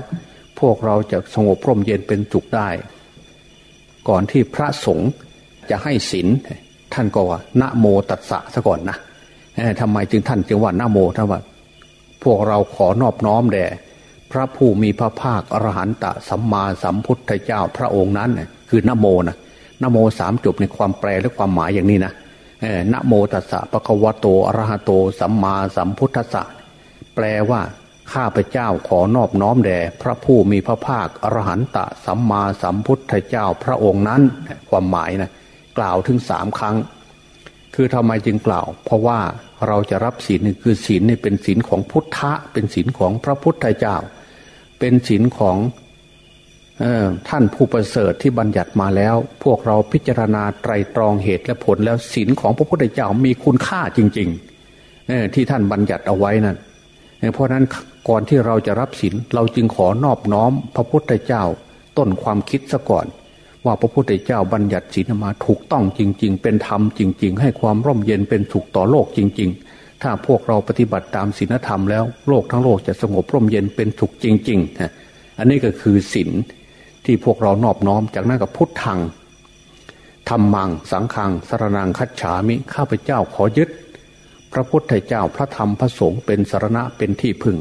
Speaker 1: พวกเราจะสงบร่มเย็นเป็นสุขได้ ก่อนที่พระสงฆ์จะให้ศีล ท่านก็ว่านะโมตัสสะซะก่อนนะทำไมจึงท่านจึงว่านะโมท่านว่า พวกเราขอนอบน้อมแด่พระผู้มีพระภาคอรหันตสัมมาสัมพุทธเจ้าพระองค์นั้นคือนะโมนะนะโมสามจบในความแปลและความหมายอย่างนี้นะนะโมตัสสะปะคะวะโตอรหะโต สัมมาสัมพุทธัสสะแปลว่าข้าพเจ้าขอนอบน้อมแด่พระผู้มีพระภาคอรหันตสัมมาสัมพุทธเจ้าพระองค์นั้น ความหมายนะ กล่าวถึงสามครั้ง คือทำไมจึงกล่าว เพราะว่าเราจะรับศีลนี่คือศีลนี่เป็นศีลของพุทธะ เป็นศีลของพระพุทธเจ้า เป็นศีลของท่านผู้ประเสริฐที่บัญญัติมาแล้ว พวกเราพิจารณาไตรตรองเหตุและผลแล้วศีลของพระพุทธเจ้ามีคุณค่าจริงๆที่ท่านบัญญัติเอาไว้นั่นเพราะนั้นก่อนที่เราจะรับศีลเราจึงขอนอบน้อมพระพุทธเจ้า ต้นความคิดซะก่อน ว่าพระพุทธเจ้าบัญญัติศีลมาถูกต้องจริง ๆ เป็นธรรมจริง ๆ ให้ความร่มเย็นเป็นสุขต่อโลกจริง ๆ ถ้าพวกเราปฏิบัติตามศีลธรรมแล้วโลกทั้งโลกจะสงบร่มเย็นเป็นสุขจริงๆอันนี้ก็คือศีลที่พวกเรานอบน้อมจากนั้นกับพุทธังธรรมัง สังขังสรนังคัจฉามิข้าพเจ้าขอยึด พระพุทธเจ้าพระธรรมพระสงฆ์เป็นสารณะเป็นที่พึ่ง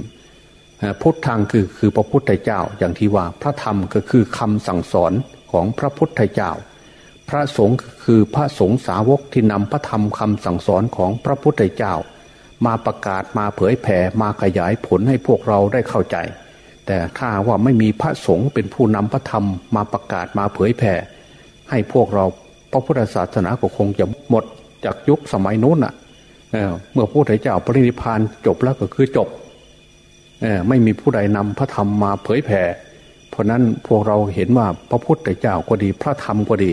Speaker 1: พุทธังคือคือพระพุทธเจ้าอย่างที่ว่าพระธรรมก็คือคำสั่งสอน ของพระพุทธเจ้า พระสงฆ์คือพระสงฆ์สาวกที่นำพระธรรมคำสั่งสอนของพระพุทธเจ้า มาประกาศมาเผยแผ่มาขยายผลให้พวกเราได้เข้าใจ แต่ถ้าว่าไม่มีพระสงฆ์เป็นผู้นำพระธรรมมาประกาศมาเผยแผ่ ให้พวกเราพระพุทธศาสนาก็คงจะหมดจากยุคสมัยนู้นอะเมื่อพระพุทธเจ้าปรินิพานจบแล้วก็คือจบไม่มีผู้ใดนำพระธรรมมาเผยแผ่ เพราะนั้นพวกเราเห็นว่าพระพุทธเจ้าก็ดี พระธรรมก็ดี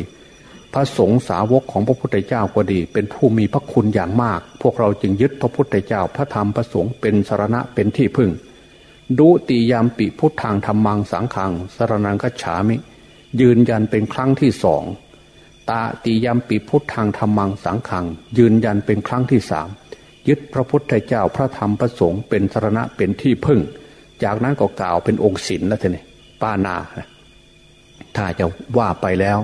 Speaker 1: พระสงฆ์สาวกของพระพุทธเจ้าก็ดี เป็นผู้มีพระคุณอย่างมาก พวกเราจึงยึดพระพุทธเจ้า พระธรรมพระสงฆ์เป็นสารณะเป็นที่พึ่ง ดุติยามปิพุทธังธรรมังสังขังสารนังกัจฉามิ ยืนยันเป็นครั้งที่สองตาติยามปิพุทธังธรรมังสังขัง ยืนยันเป็นครั้งที่สามยึดพระพุทธเจ้าพระธรรมพระสงฆ์เป็นสารณะเป็นที่พึ่ง จากนั้นก็กล่าวเป็นองค์ศิลแล้วทีนี้ ปานาถ้าจะว่าไปแล้ว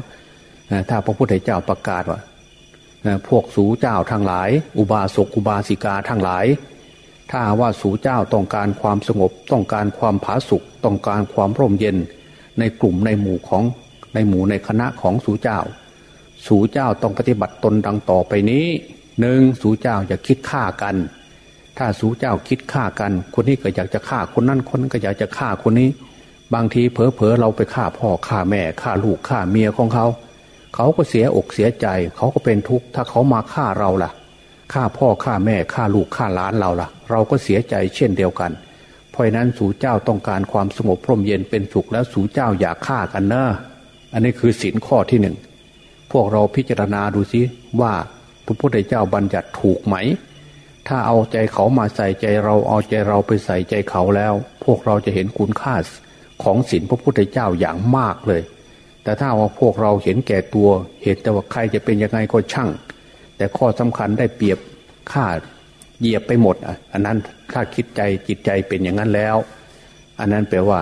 Speaker 1: ถ้าพระพุทธเจ้าประกาศว่าพวกสูเจ้าทั้งหลาย อุบาสกอุบาสิกาทั้งหลาย ถ้าว่าสู่เจ้าต้องการความสงบ ต้องการความผาสุกต้องการความร่มเย็น ในกลุ่มในหมู่ของในหมู่ในคณะของสู่เจ้า สู่เจ้าต้องปฏิบัติตนดังต่อไปนี้หนึ่งสู่เจ้าอย่าคิดฆ่ากัน ถ้าสู่เจ้าคิดฆ่ากัน คนนี้ก็อยากจะฆ่าคนนั้นคนนั้นก็อยากจะฆ่าคนนี้ บางทีเผลอๆเราไปฆ่าพ่อฆ่าแม่ฆ่าลูกฆ่าเมียของเขา เขาก็เสียอกเสียใจ เขาก็เป็นทุกข์ถ้าเขามาฆ่าเราล่ะฆ่าพ่อฆ่าแม่ฆ่าลูกฆ่าหลานเราล่ะ เราก็เสียใจเช่นเดียวกัน เพราะนั้นสู่เจ้าต้องการความสงบพร่มเย็นเป็นสุขแล้วสู่เจ้าอย่าฆ่ากันเนอะอันนี้คือสินข้อที่หนึ่งพวกเราพิจารณาดูสิว่าพระพุทธเจ้าบัญญัติถูกไหม ถ้าเอาใจเขามาใส่ใจเราเอาใจเราไปใส่ใจเขาแล้ว พวกเราจะเห็นคุณค่า ของศีลพระพุทธเจ้าอย่างมากเลย แต่ถ้าว่าพวกเราเห็นแก่ตัว เห็นแต่ว่าใครจะเป็นยังไงก็ช่าง แต่ข้อสำคัญได้เปรียบค่าเหยียบไปหมดอะอันนั้นถ้าคิดใจจิตใจเป็นอย่างนั้นแล้ว อันนั้นแปลว่า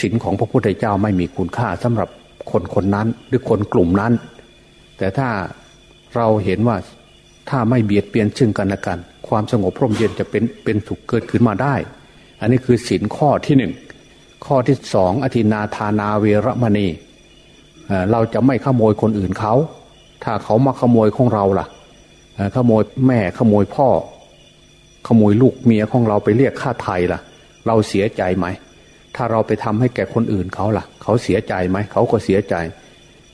Speaker 1: ศีลของพระพุทธเจ้าไม่มีคุณค่าสำหรับคนคนนั้นหรือคนกลุ่มนั้น แต่ถ้าเราเห็นว่าถ้าไม่เบียดเบียนซึ่งกันและกัน ความสงบพร่มเย็นจะเป็นเป็นสุขเกิดขึ้นมาได้ อันนี้คือศีลข้อที่หนึ่งข้อที่สองอธินาทานาเวรมณีเราจะไม่ขโมยคนอื่นเขา ถ้าเขามาขโมยของเราล่ะขโมยแม่ขโมยพ่อ ขโมยลูกเมียของเราไปเรียกค่าไทยล่ะ เราเสียใจไหม ถ้าเราไปทำให้แก่คนอื่นเขาล่ะ เขาเสียใจไหม เขาก็เสียใจ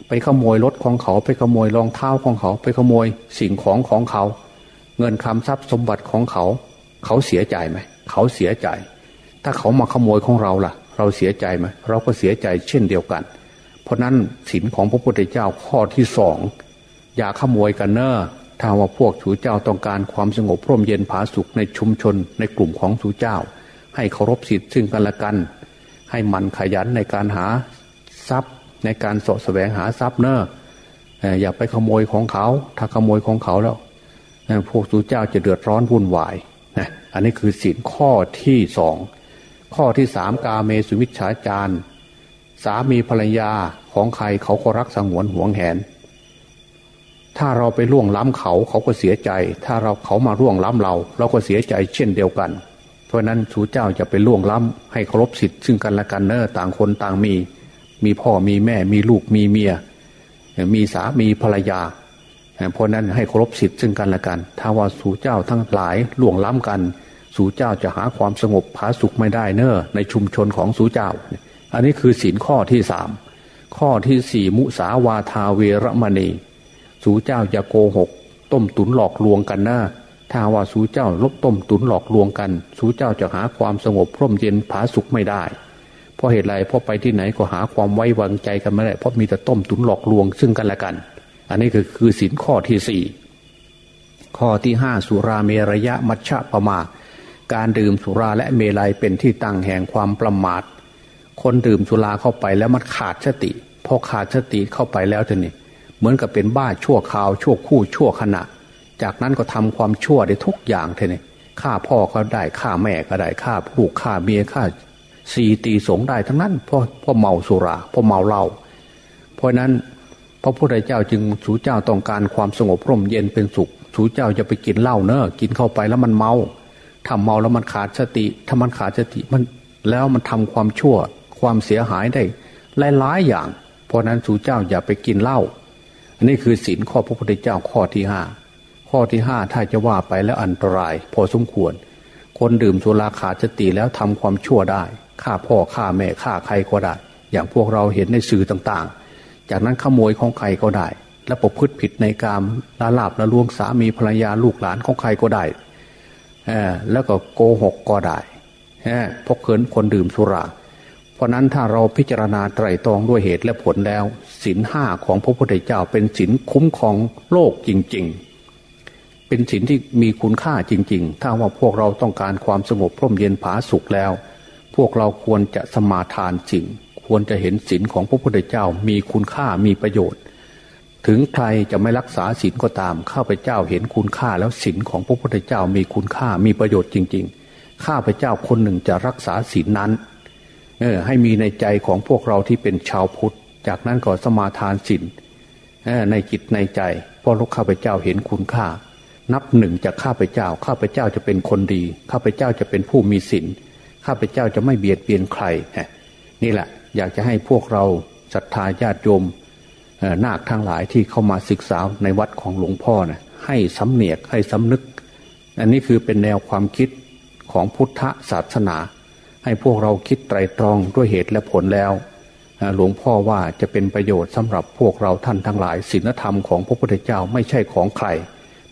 Speaker 1: ไปขโมยรถของเขา ไปขโมยรองเท้าของเขา ไปขโมยสิ่งของของเขา เงินคำทรัพย์สมบัติของเขา เขาเสียใจไหม เขาเสียใจ ถ้าเขามาขโมยของเราล่ะ เราเสียใจไหมเราก็เสียใจเช่นเดียวกัน เพราะนั้นศีลของพระพุทธเจ้าข้อที่สองอย่าขโมยกันเนอะถ้าว่าพวกสูเจ้าต้องการความสงบร่มเย็นผาสุขในชุมชนในกลุ่มของสูเจ้า ให้เคารพสิทธิ์ซึ่งกันและกัน ให้มันขยันในการหาทรัพย์ในการสะแสวงหาทรัพย์เนอะอย่าไปขโมยของเขา ถ้าขโมยของเขาแล้วพวกสูเจ้าจะเดือดร้อนวุ่นวายนะอันนี้คือสินข้อที่สอง ข้อที่สามกาเมสุวิชาจารสามีภรรยาของใครเขาก็รักสงวนห่วงแหน ถ้าเราไปล่วงล้ำเขาเขาก็เสียใจ ถ้าเราเขามาล่วงล้ำเรา เราก็เสียใจเช่นเดียวกัน เพราะนั้นสูเจ้าจะไปล่วงล้ำให้เคารพสิทธิ์ซึ่งกันและกันเนอต่างคนต่างมี มีพ่อมีแม่มีลูกมีเมีย มีสามีภรรยาเพราะนั้นให้เคารพสิทธิ์ซึ่งกันและกัน ถ้าว่าสูเจ้าทั้งหลายล่วงล้ำกัน สูเจ้าจะหาความสงบผาสุขไม่ได้เนอในชุมชนของสูเจ้า อันนี้คือสินข้อที่สามข้อที่สี่มุสาวาทาเวรมณี สูเจ้าอย่าโกหก ต้มตุนหลอกลวงกันนะถ้าว่าสูเจ้าลบต้มตุนหลอกลวงกัน สูเจ้าจะหาความสงบพร่มเย็นผาสุขไม่ได้เพราะเหตุไรเพราะไปที่ไหนก็หาความไว้วางใจกันไม่ได้เพราะมีแต่ต้มตุนหลอกลวงซึ่งกันและกัน อันนี้คือคือสินข้อที่สี่ข้อที่ห้าสุราเมรยะมัชฌะปะมา การดื่มสุราและเมลัยเป็นที่ตั้งแห่งความประมาท คนดื่มสุราเข้าไปแล้วมันขาดสติ พอขาดสติเข้าไปแล้วท่นี่เหมือนกับเป็นบ้าชั่วคราวชั่วคู่ชั่วขณะ จากนั้นก็ทำความชั่วได้ทุกอย่างเท่นี่ฆ่าพ่อก็ได้ฆ่าแม่ก็ได้ฆ่าลูกฆ่าเมียฆ่าสีตีสงได้ทั้งนั้นเพราะเพราะเมาสุราเพราะเมาเหล้าเพราะนั้นพระพุทธเจ้าจึงสูเจ้าต้องการความสงบร่มเย็นเป็นสุขสูเจ้าจะไปกินเหล้าเนอะกินเข้าไปแล้วมันเมา ทำเมาแล้วมันขาดสติ ถ้ามันขาดสติมันแล้วมันทำความชั่ว ความเสียหายได้หลายๆอย่าง เพราะนั้นสู่เจ้าอย่าไปกินเหล้าอันนี้คือศีลข้อพระพุทธเจ้าข้อที่ห้าข้อที่ห้าถ้าจะว่าไปแล้วอันตราย พอสมควร คนดื่มสุราขาดสติแล้วทำความชั่วได้ฆ่าพ่อฆ่าแม่ฆ่าใครก็ได้ อย่างพวกเราเห็นในสื่อต่างๆ จากนั้นขโมยของใครก็ได้ และประพฤติผิดในกามละลาบละลวงสามีภรรยาลูกหลานของใครก็ได้ แล้วก็โกหกก็ได้เพราะเคินคนดื่มสุรา เพราะนั้นถ้าเราพิจารณาไตรตรองด้วยเหตุและผลแล้วศินห้าของพระพุทธเจ้าเป็นศินคุ้มของโลกจริง ๆ เป็นศินที่มีคุณค่าจริง ๆ ถ้าว่าพวกเราต้องการความสงบพร่มเย็นผาสุขแล้ว พวกเราควรจะสมาทานสิ่งควรจะเห็นศินของพระพุทธเจ้ามีคุณค่ามีประโยชน์ ถึงใครจะไม่รักษาศีลก็ตามข้าพเจ้าเห็นคุณค่าแล้วศีลของพระพุทธเจ้ามีคุณค่ามีประโยชน์จริง ๆ ข้าพเจ้าคนหนึ่งจะรักษาศีลนั้นเออให้มีในใจของพวกเราที่เป็นชาวพุทธ จากนั้นก็สมาทานศีลในจิตในใจเพราะลูกข้าพเจ้าเห็นคุณค่า นับหนึ่งจากข้าพเจ้า ข้าพเจ้าจะเป็นคนดี ข้าพเจ้าจะเป็นผู้มีศีลข้าพเจ้าจะไม่เบียดเบียนใครนี่แหละ อยากจะให้พวกเราศรัทธาญาติโยม นาคทั้งหลายที่เข้ามาศึกษาในวัดของหลวงพ่อนะให้สำเนียกให้สำนึก อันนี้คือเป็นแนวความคิดของพุทธศาสนา ให้พวกเราคิดไตรตรองด้วยเหตุและผลแล้วหลวงพ่อว่าจะเป็นประโยชน์สำหรับพวกเราท่านทั้งหลายศีลธรรมของพระพุทธเจ้าไม่ใช่ของใคร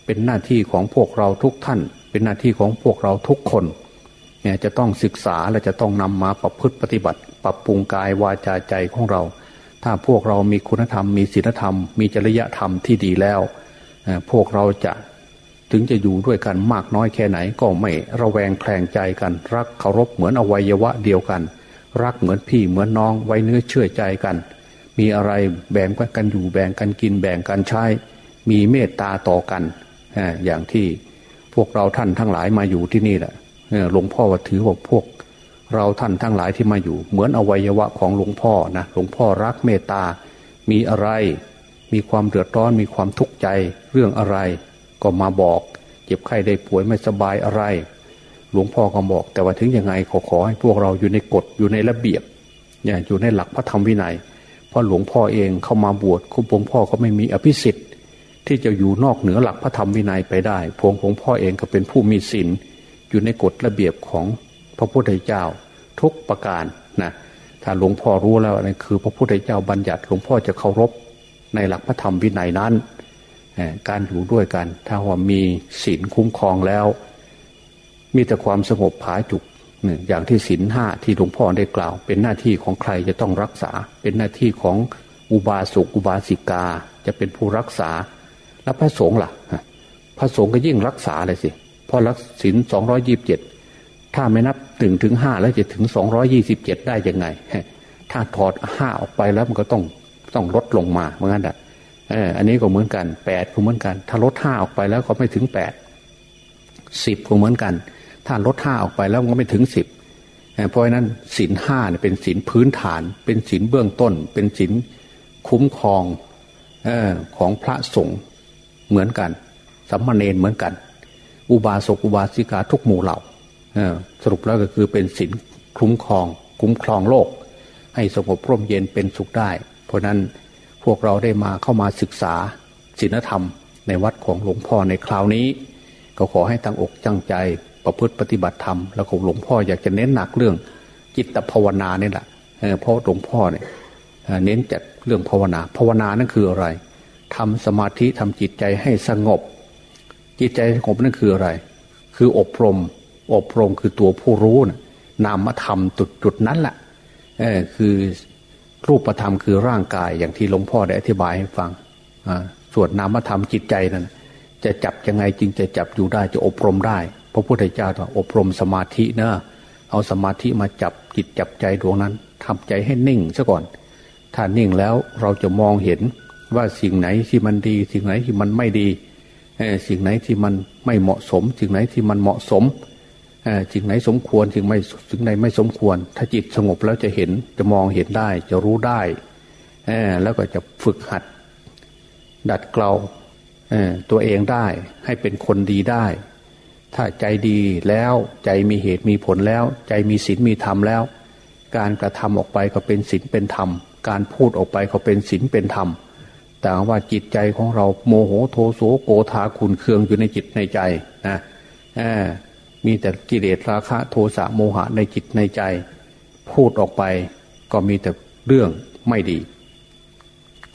Speaker 1: เป็นหน้าที่ของพวกเราทุกท่าน เป็นหน้าที่ของพวกเราทุกคนจะต้องศึกษาและจะต้องนำมาประพฤติปฏิบัติ ปรับปรุงกายวาจาใจของเรา ถ้าพวกเรามีคุณธรรม มีศีลธรรม มีจริยธรรมที่ดีแล้ว พวกเราจะถึงจะอยู่ด้วยกันมากน้อยแค่ไหนก็ไม่ระแวงแคลงใจกัน รักเคารพเหมือนอวัยวะเดียวกัน รักเหมือนพี่เหมือนน้องไว้เนื้อเชื่อใจกัน มีอะไรแบ่งกันอยู่แบ่งกันกินแบ่งกันใช้ มีเมตตาต่อกันอย่างที่พวกเราท่านทั้งหลายมาอยู่ที่นี่แหละหลวงพ่อว่าถือว่าพวก เราท่านทั้งหลายที่มาอยู่ เหมือนอวัยวะของหลวงพ่อนะหลวงพ่อรักเมตตา มีอะไร มีความเดือดร้อนมีความทุกข์ใจเรื่องอะไร ก็มาบอก เจ็บไข้ได้ป่วยไม่สบายอะไร หลวงพ่อก็บอก แต่ว่าถึงยังไงขอขอให้พวกเราอยู่ในกฎอยู่ในระเบียบเนี่ยอยู่ในหลักพระธรรมวินัย เพราะหลวงพ่อเองเข้ามาบวชคุณหลวงพ่อก็ไม่มีอภิสิทธิ์ ที่จะอยู่นอกเหนือหลักพระธรรมวินัยไปได้พวงหลวงพ่อเองก็เป็นผู้มีศีลอยู่ในกฎระเบียบของ พระพุทธเจ้าทุกประการนะถ้าหลวงพ่อรู้แล้วนั่นคือ พระพุทธเจ้าบัญญัติหลวงพ่อจะเคารพในหลักพระธรรมวินัยนั้น การอยู่ด้วยกัน ถ้าว่ามีศีลคุ้มครองแล้ว มีแต่ความสงบผาจุกอย่างที่ศีลห้าที่หลวงพ่อได้กล่าว เป็นหน้าที่ของใครจะต้องรักษา เป็นหน้าที่ของอุบาสกอุบาสิกาจะเป็นผู้รักษา และพระสงฆ์ล่ะ พระสงฆ์ก็ยิ่งรักษาเลยสิเพราะรักศีลสองร้อยี่บเจ็ดถ้าไม่นับ ถึงถึงห้าแล้วจะถึงสองร้อยี่สิบเจ็ดได้ยังไง ถ้าถอดห้าออกไปแล้วมันก็ต้องต้องลดลงมาเหมือนกันอะเอออันนี้ก็เหมือนกันแปดก็เหมือนกัน ถ้าลดห้าออกไปแล้วก็ไม่ถึงแปดสิบก็เหมือนกัน ถ้าลดห้าออกไปแล้วก็ไม่ถึงสิบเพราะนั้นศีลห้าเนี่ยเป็นศีลพื้นฐาน เป็นศีลเบื้องต้น เป็นศีลคุ้มครองอของพระสงฆ์เหมือนกันสัมมาเนนเหมือนกัน อุบาสกอุบาสิกาทุกหมู่เหล่า สรุปแล้วก็คือเป็นศีลคุ้มครอง คุ้มครองโลก ให้สงบร่มเย็นเป็นสุขได้ เพราะนั้นพวกเราได้มาเข้ามาศึกษาศีลธรรม ในวัดของหลวงพ่อในคราวนี้ ก็ขอให้ตั้งอกจังใจประพฤติปฏิบัติธรรม แล้วของหลวงพ่ออยากจะเน้นหนักเรื่องจิตภาวนานี่แหละเพราะหลวงพ่อเนี่ยเน้นจัดเรื่องภาวนา ภาวนานั่นคืออะไรทำสมาธิทำจิตใจให้สงบ จิตใจสงบนั่นคืออะไร คืออบรม อบรมคือตัวผู้รู้นะนามธรรมจุดจุดนั้นแหละคือรูปธรรมคือร่างกายอย่างที่หลวงพ่อได้อธิบายให้ฟังส่วนนามธรรมจิตใจนั้น จะจับยังไงจึงจะจับอยู่ได้จะอบรมได้พระพุทธเจ้าต้ออบรมสมาธิเนะเอาสมาธิมาจับจิตจับใจดวงนั้นทำใจให้นิ่งซะก่อน ถ้านิ่งแล้วเราจะมองเห็นว่าสิ่งไหนที่มันดี สิ่งไหนที่มันไม่ดีสิ่งไหนที่มันไม่เหมาะสม สิ่งไหนที่มันเหมาะสม สิ่งไหนสมควรสิ่งไม่สิ่งไหนไม่สมควร ถ้าจิตสงบแล้วจะเห็นจะมองเห็นได้ จะรู้ได้แล้วก็จะฝึกหัด ดัดเกลาตัวเองได้ให้เป็นคนดีได้ ถ้าใจดีแล้วใจมีเหตุมีผลแล้ว ใจมีศีลมีธรรมแล้ว การกระทำออกไปก็เป็นศีลเป็นธรรม การพูดออกไปก็เป็นศีลเป็นธรรมแต่ว่าจิตใจของเราโมโหโทโสโกธาขุนเคืองอยู่ในจิตในใจนะ มีแต่กิเลสราคะโทสะโมหะในจิตในใจ พูดออกไปก็มีแต่เรื่องไม่ดี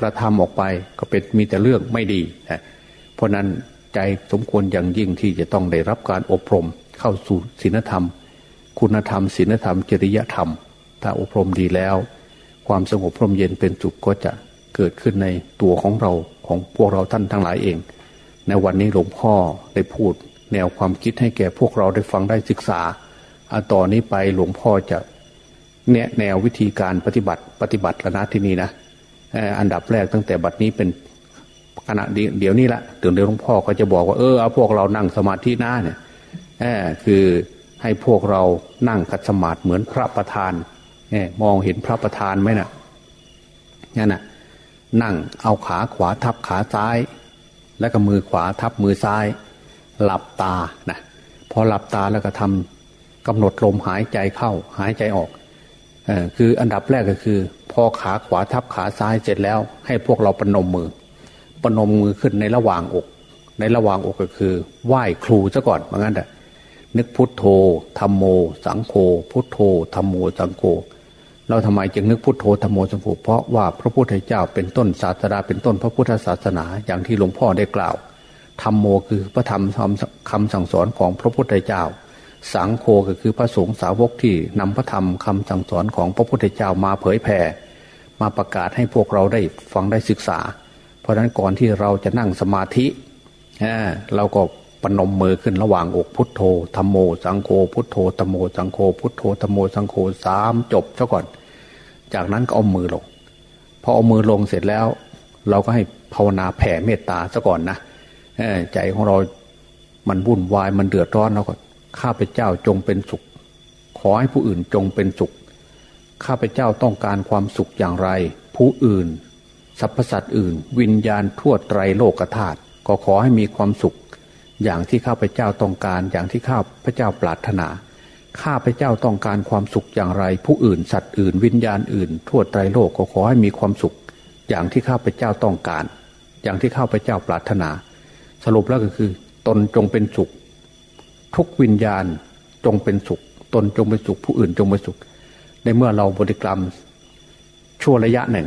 Speaker 1: กระทำออกไปก็เป็นมีแต่เรื่องไม่ดีเพราะนั้นใจสมควรอย่างยิ่งที่จะต้องได้รับการอบรมเข้าสู่ศีลธรรม คุณธรรมศีลธรรม จริยธรรม ถ้าอบรมดีแล้ว ความสงบพรมเย็นเป็นจุกก็จะเกิดขึ้นในตัวของเราของพวกเราท่านทั้งหลายเอง ในวันนี้หลวงพ่อได้พูด แนวความคิดให้แก่พวกเราได้ฟังได้ศึกษาต่อนนี้ไปหลวงพ่อจะแนะแนววิธีการปฏิบัติปฏิบัติระนาที่นี้นะอันดับแรกตั้งแต่บัดนี้เป็นขณะเดี๋ยวนี้ละถึงเดี๋ยวหลวงพ่อก็จะบอกว่าเออเอาพวกเรานั่งสมาธิหน้าเนี่ยคือให้พวกเรานั่งคัดสมาธิเหมือนพระประธานเนี่ยมองเห็นพระประธานไหมนะ่ะนั่นน่ะนั่งเอาขาขวาทับขาซ้าย แล้วก็มือขวาทับมือซ้าย หลับตานะพอหลับตาแล้วก็ทำกำหนดลมหายใจเข้าหายใจออกอคืออันดับแรกก็คือ พอขาขวาทับขาซ้ายเสร็จแล้ว ให้พวกเราปนมมือปนมมือขึ้นในระหว่างอก ในระหว่างอกก็คือ ไหว้ครูซะก่อนเหมือนกันแต่นึกพุทโธธรรมโม สังโฆพุทโธธรรมโมสังโฆเราทำไมจึงนึกพุทโธธรรมโมสังโฆเพราะว่าพระพุทธเจ้าเป็นต้นศาสนาเป็นต้นพระพุทธศาสนาอย่างที่หลวงพ่อได้กล่าว ธรรมโมคือพระธรรมคำสั่งสอนของพระพุทธเจ้า สังโฆก็คือพระสงฆ์สาวกที่นำพระธรรมคำสั่งสอนของพระพุทธเจ้ามาเผยแผ่มาประกาศให้พวกเราได้ฟังได้ศึกษา เพราะฉะนั้นก่อนที่เราจะนั่งสมาธิเราก็ปนมมือขึ้นระหว่างอกพุทโธธรรมโม สังโฆพุทโธธรรมโมสังโฆพุทโธธรรมโมสังโฆสามจบซะก่อน จากนั้นก็เอามือลงพอเอามือลงเสร็จแล้ว เราก็ให้ภาวนาแผ่เมตตาซะก่อนนะ ใจของเรา มันวุ่นวายมันเดือดร้อนเราก็ข้าพเจ้าจงเป็นสุข ขอให้ผู้อื่นจงเป็นสุข ข้าพเจ้าต้องการความสุขอย่างไร ผู้อื่นสรรพสัตว์อื่น วิญญาณทั่วไตรโลกธาตุก็ขอให้มีความสุข อย่างที่ข้าพเจ้าต้องการอย่างที่ข้าพเจ้าปรารถนา ข้าพเจ้าต้องการความสุขอย่างไร ผู้อื่นสัตว์อื่น วิญญาณอื่น ทั่วไตรโลกก็ขอให้มีความสุข อย่างที่ข้าพเจ้าต้องการ อย่างที่ข้าพเจ้าปรารถนา สรุปแล้วก็คือ ตนจงเป็นสุข ทุกวิญญาณจงเป็นสุข ตนจงเป็นสุข ผู้อื่นจงเป็นสุข ในเมื่อเราบริกรรม ชั่วระยะหนึ่ง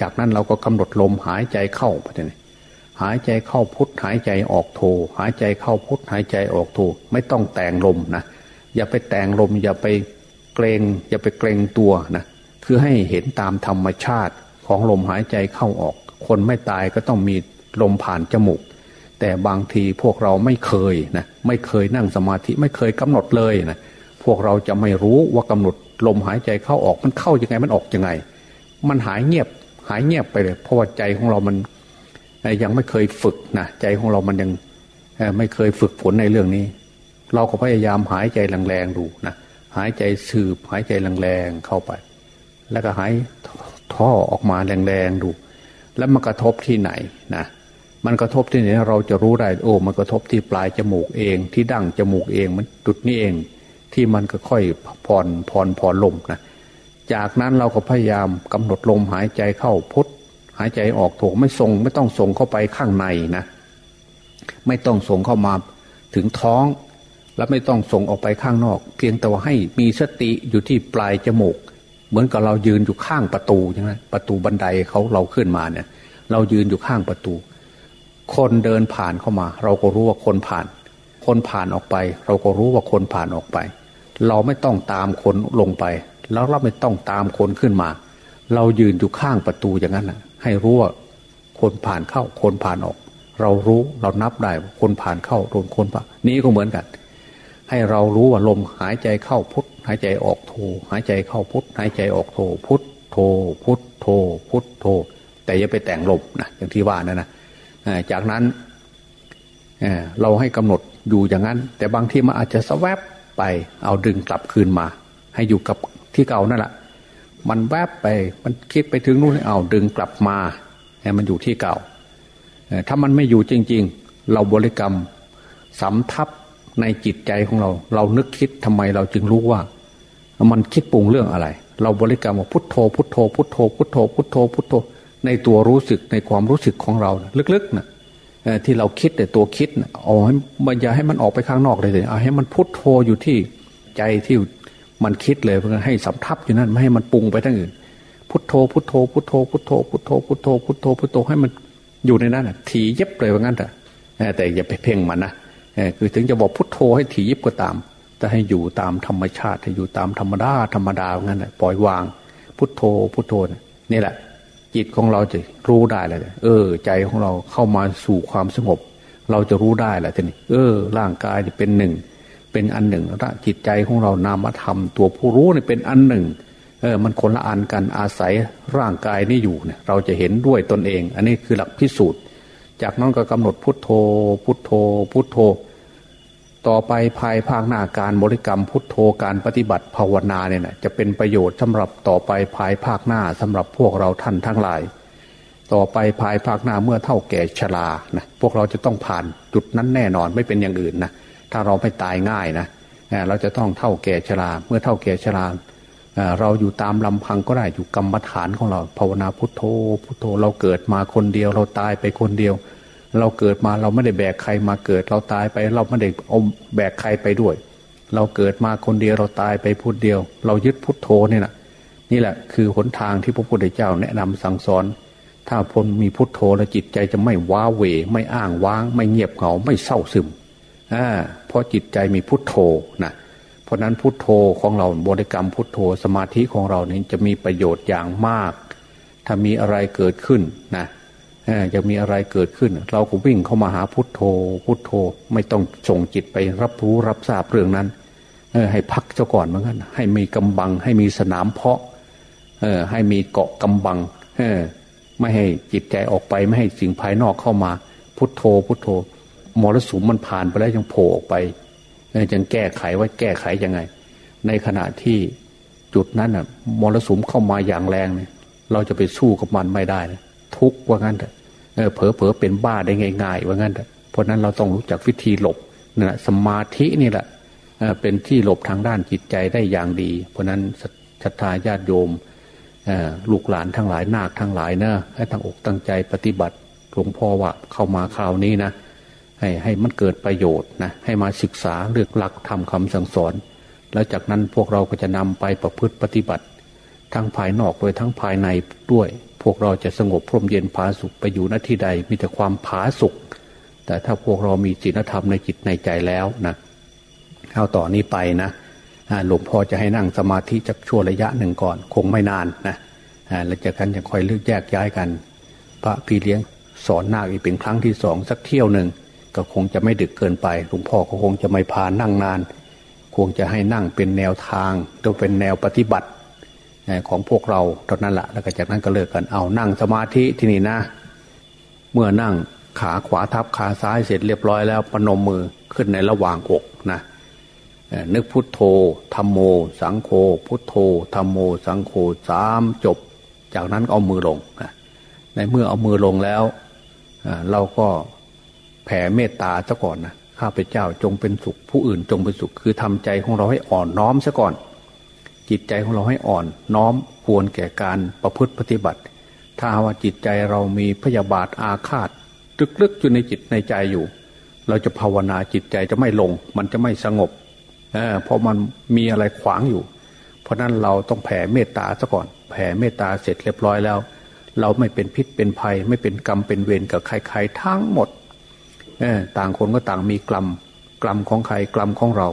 Speaker 1: จากนั้นเราก็กำหนดลมหายใจเข้าไปเลยหายใจเข้าพุทหายใจออกโท หายใจเข้าพุทหายใจออกโท ไม่ต้องแต่งลมนะอย่าไปแต่งลม อย่าไปเกรงอย่าไปเกรงตัวนะคือให้เห็นตามธรรมชาติของลมหายใจเข้าออก คนไม่ตายก็ต้องมีลมผ่านจมูก แต่บางทีพวกเราไม่เคยนะไม่เคยนั่งสมาธิไม่เคยกำหนดเลยนะพวกเราจะไม่รู้ว่ากำหนดลมหายใจเข้าออกมันเข้ายังไงมันออกยังไง มันหายเงียบหายเงียบไปเลยเพราะว่าใจของเรามันยังไม่เคยฝึกนะใจของเรามันยังไม่เคยฝึกฝนในเรื่องนี้ เราก็พยายามหายใจแรงๆดูนะหายใจสืบหายใจแรงๆเข้าไป แล้วก็หายท่อออกมาแรงๆดู แล้วมันกระทบที่ไหนนะ มันกระทบที่ไหนเราจะรู้ได้โอ้ มันกระทบที่ปลายจมูกเอง ที่ดั้งจมูกเองมันจุดนี้เอง ที่มันก็ค่อยผ่อนผ่อนผ่อนลมนะจากนั้นเราก็พยายามกำหนดลมหายใจเข้าพุทหายใจออกโถไม่ส่งไม่ต้องส่งเข้าไปข้างในนะไม่ต้องส่งเข้ามาถึงท้อง และไม่ต้องส่งออกไปข้างนอก เพียงแต่ว่าให้มีสติอยู่ที่ปลายจมูก เหมือนกับเรายืนอยู่ข้างประตูใช่ไหมประตูบันไดเขาเราขึ้นมาเนี่ย เรายืนอยู่ข้างประตู คนเดินผ่านเข้ามา เราก็รู้ว่าคนผ่าน คนผ่านออกไป เราก็รู้ว่าคนผ่านออกไป เราไม่ต้องตามคนลงไป แล้วเราไม่ต้องตามคนขึ้นมา เรายืนอยู่ข้างประตูอย่างนั้นแหละให้รู้ว่าคนผ่านเข้าคนผ่านออก เรารู้เรานับได้คนผ่านเข้าโดนคนผ่านนี้ก็เหมือนกัน ให้เรารู้ว่าลมหายใจเข้าพุทหายใจออกโทหายใจเข้าพุทหายใจออกโทพุทโทพุทโทพุทโท แต่อย่าไปแต่งลมนะอย่างที่ว่านะนะ จากนั้นเราให้กำหนดอยู่อย่างนั้น แต่บางที่มันอาจจะสวบไป เอาดึงกลับคืนมา ให้อยู่กับที่เก่านั่นแหละมันแวบไปมันคิดไปถึงนู่นเอาดึงกลับมาให้มันอยู่ที่เก่า ถ้ามันไม่อยู่จริง ๆ เราบริกรรมสำทับในจิตใจของเรา เรานึกคิดทำไมเราจึงรู้ว่า มันคิดปรุงเรื่องอะไร เราบริกรรมว่าพุทโธพุทโธพุทโธพุทโธพุทโธพุทโธ ในตัวรู้สึกในความรู้สึกของเราลึกๆนะที่เราคิดแต่ตัวคิดเอาให้มันอย่าให้มันออกไปข้างนอกเลยเลยเอาให้มันพุทโธอยู่ที่ใจที่มันคิดเลยเพื่อให้สำทับอยู่นั่นไม่ให้มันปรุงไปทั้งอื่น พุทโธพุทโธพุทโธพุทโธพุทโธพุทโธพุทโธพุทโธให้มันอยู่ในนั้นถีเย็บเลยว่างั้นแต่แต่อย่าไปเพ่งมันนะคือถึงจะบอกพุทโธให้ถีเยิบก็ตามแต่ให้อยู่ตามธรรมชาติให้อยู่ตามธรรมดาธรรมดาว่างั้นปล่อยวาง พุทโธพุทโธนี่แหละ จิตของเราจะรู้ได้เลยเออ ใจของเราเข้ามาสู่ความสงบ เราจะรู้ได้แหละทีนี้เออ ร่างกายเป็นหนึ่ง เป็นอันหนึ่งละจิตใจของเรานามธรรม ตัวผู้รู้เนี่ยเป็นอันหนึ่ง เออ มันคนละอันกันอาศัยร่างกายนี่อยู่เนี่ย เราจะเห็นด้วยตนเอง อันนี้คือหลักพิสูจน์ จากนั้นก็กำหนดพุทโธ พุทโธ พุทโธ ต่อไปภายภาคหน้าการบริกรรมพุทโธการปฏิบัติภาวนาเนี่ยนะจะเป็นประโยชน์สำหรับต่อไปภายภาคหน้าสำหรับพวกเราท่านทั้งหลาย ต่อไปภายภาคหน้าเมื่อเท่าแก่ชรานะพวกเราจะต้องผ่านจุดนั้นแน่นอนไม่เป็นอย่างอื่นนะถ้าเราไม่ตายง่ายนะเราจะต้องเท่าแก่ชราเมื่อเท่าแก่ชราเราอยู่ตามลำพังก็ได้อยู่กรรมฐานของเราภาวนาพุทโธพุทโธเราเกิดมาคนเดียวเราตายไปคนเดียว เราเกิดมาเราไม่ได้แบกใครมาเกิด เราตายไปเราไม่ได้เอาแบกใครไปด้วย เราเกิดมาคนเดียวเราตายไปพุทเดียว เรายึดพุทโธนี่แหละนี่แหละคือหนทางที่พระพุทธเจ้าแนะนำสั่งสอน ถ้าพลมีพุทโธแล้วจิตใจจะไม่ว้าเหวไม่อ้างว้าง ไม่เงียบเหงาไม่เศร้าซึมอ่าเพราะจิตใจมีพุทโธนะเพราะนั้นพุทโธของเราบริกรรมพุทโธสมาธิของเรานี้จะมีประโยชน์อย่างมาก ถ้ามีอะไรเกิดขึ้นนะ จะมีอะไรเกิดขึ้น เราก็วิ่งเข้ามาหาพุทโธ พุทโธไม่ต้องส่งจิตไปรับรู้รับทราบเรื่องนั้นให้พักเจ้าก่อนเหมือนกันให้มีกำบัง ให้มีสนามเพาะให้มีเกาะกำบังไม่ให้จิตใจออกไปไม่ให้สิ่งภายนอกเข้ามา พุทโธ พุทโธมรสุมมันผ่านไปแล้วยังโผล่ออกไปยังแก้ไขว่าแก้ไขยังไง ในขณะที่จุดนั้นอะมรสุมเข้ามาอย่างแรงเนี่ยเราจะไปสู้กับมันไม่ได้นะ ทุกว่างั้นเออเผลอเผลอเป็นบ้าได้ง่าย ๆ ว่างั้นเพราะนั้นเราต้องรู้จักวิธีหลบนะสมาธินี่แหละเป็นที่หลบทางด้านจิตใจได้อย่างดี เพราะนั้นศรัทธาญาติโยมลูกหลานทั้งหลายนาคทั้งหลายเนะให้ตั้งอกตั้งใจปฏิบัติหลวงพ่อว่าเข้ามาคราวนี้นะให้ให้มันเกิดประโยชน์นะให้มาศึกษาเรื่องหลักธรรมคำสั่งสอน แล้วจากนั้นพวกเราก็จะนำไปประพฤติปฏิบัติ ทั้งภายนอกโดยทั้งภายในด้วย พวกเราจะสงบพรมเย็นผาสุขไปอยู่ณที่ใดมีแต่ความผาสุข แต่ถ้าพวกเรามีศีลธรรมในจิตในใจแล้วนะเอาต่อนนี้ไปนะหลวงพ่อจะให้นั่งสมาธิจักชั่วระยะหนึ่งก่อน คงไม่นานนะแล้วจากนั้นจะค่อยเลือกแยกย้ายกัน พระพี่เลี้ยงสอนนาคอีกเป็นครั้งที่สองสักเที่ยวหนึ่งก็คงจะไม่ดึกเกินไปหลวงพ่อก็คงจะไม่พานั่งนาน คงจะให้นั่งเป็นแนวทางต้องเป็นแนวปฏิบัติ ของพวกเราเท่านั้นแหละแล้วก็จากนั้นก็เลิกกันเอานั่งสมาธิที่นี่นะ เมื่อนั่งขาขวาทับขาซ้ายเสร็จเรียบร้อยแล้วปนมมือขึ้นในระหว่างอกนะนึกพุทโธธรรมโม สังโฆพุทโธธรรมโม สังโฆสามจบ จากนั้นเอามือลงในเมื่อเอามือลงแล้วเราก็แผ่เมตตาซะก่อนนะข้าพเจ้าจงเป็นสุขผู้อื่นจงเป็นสุขคือทำใจของเราให้อ่อนน้อมซะก่อน จิตใจของเราให้อ่อนน้อมควรแก่การประพฤติปฏิบัติ ถ้าว่าจิตใจเรามีพยาบาทอาฆาตลึกๆอยู่ในจิตในใจอยู่ เราจะภาวนาจิตใจจะไม่ลง มันจะไม่สงบเเพราะมันมีอะไรขวางอยู่ เพราะนั้นเราต้องแผ่เมตตาซะก่อน แผ่เมตตาเสร็จเรียบร้อยแล้ว เราไม่เป็นพิษเป็นภัย ไม่เป็นกรรมเป็นเวรกับใครๆทั้งหมดต่างคนก็ต่างมีกรรมกรรมของใครกรรมของเรา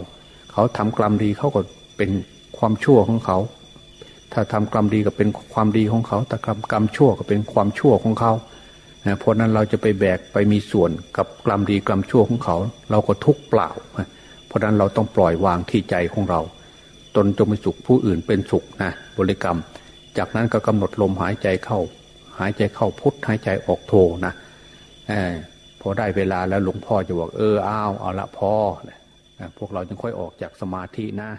Speaker 1: เขาทำกรรมดีเขาก็เป็น ความชั่วของเขา ถ้าทำกรรมดีก็เป็นความดีของเขาแต่กรรมกรรมชั่วก็เป็นความชั่วของเขาเพราะนั้นเราจะไปแบกไปมีส่วนกับกรรมดีกรรมชั่วของเขา เราก็ทุกเปล่า เพราะนั้นเราต้องปล่อยวางที่ใจของเรา ตนจงเป็นสุขผู้อื่นเป็นสุขนะบริกรรม จากนั้นก็กำหนดลมหายใจเข้า หายใจเข้าพุทหายใจออกโทนะอพอได้เวลาแล้วหลวงพ่อจะบอกเอออ้าวเอาละพอพวกเราจึงค่อยออกจากสมาธินะ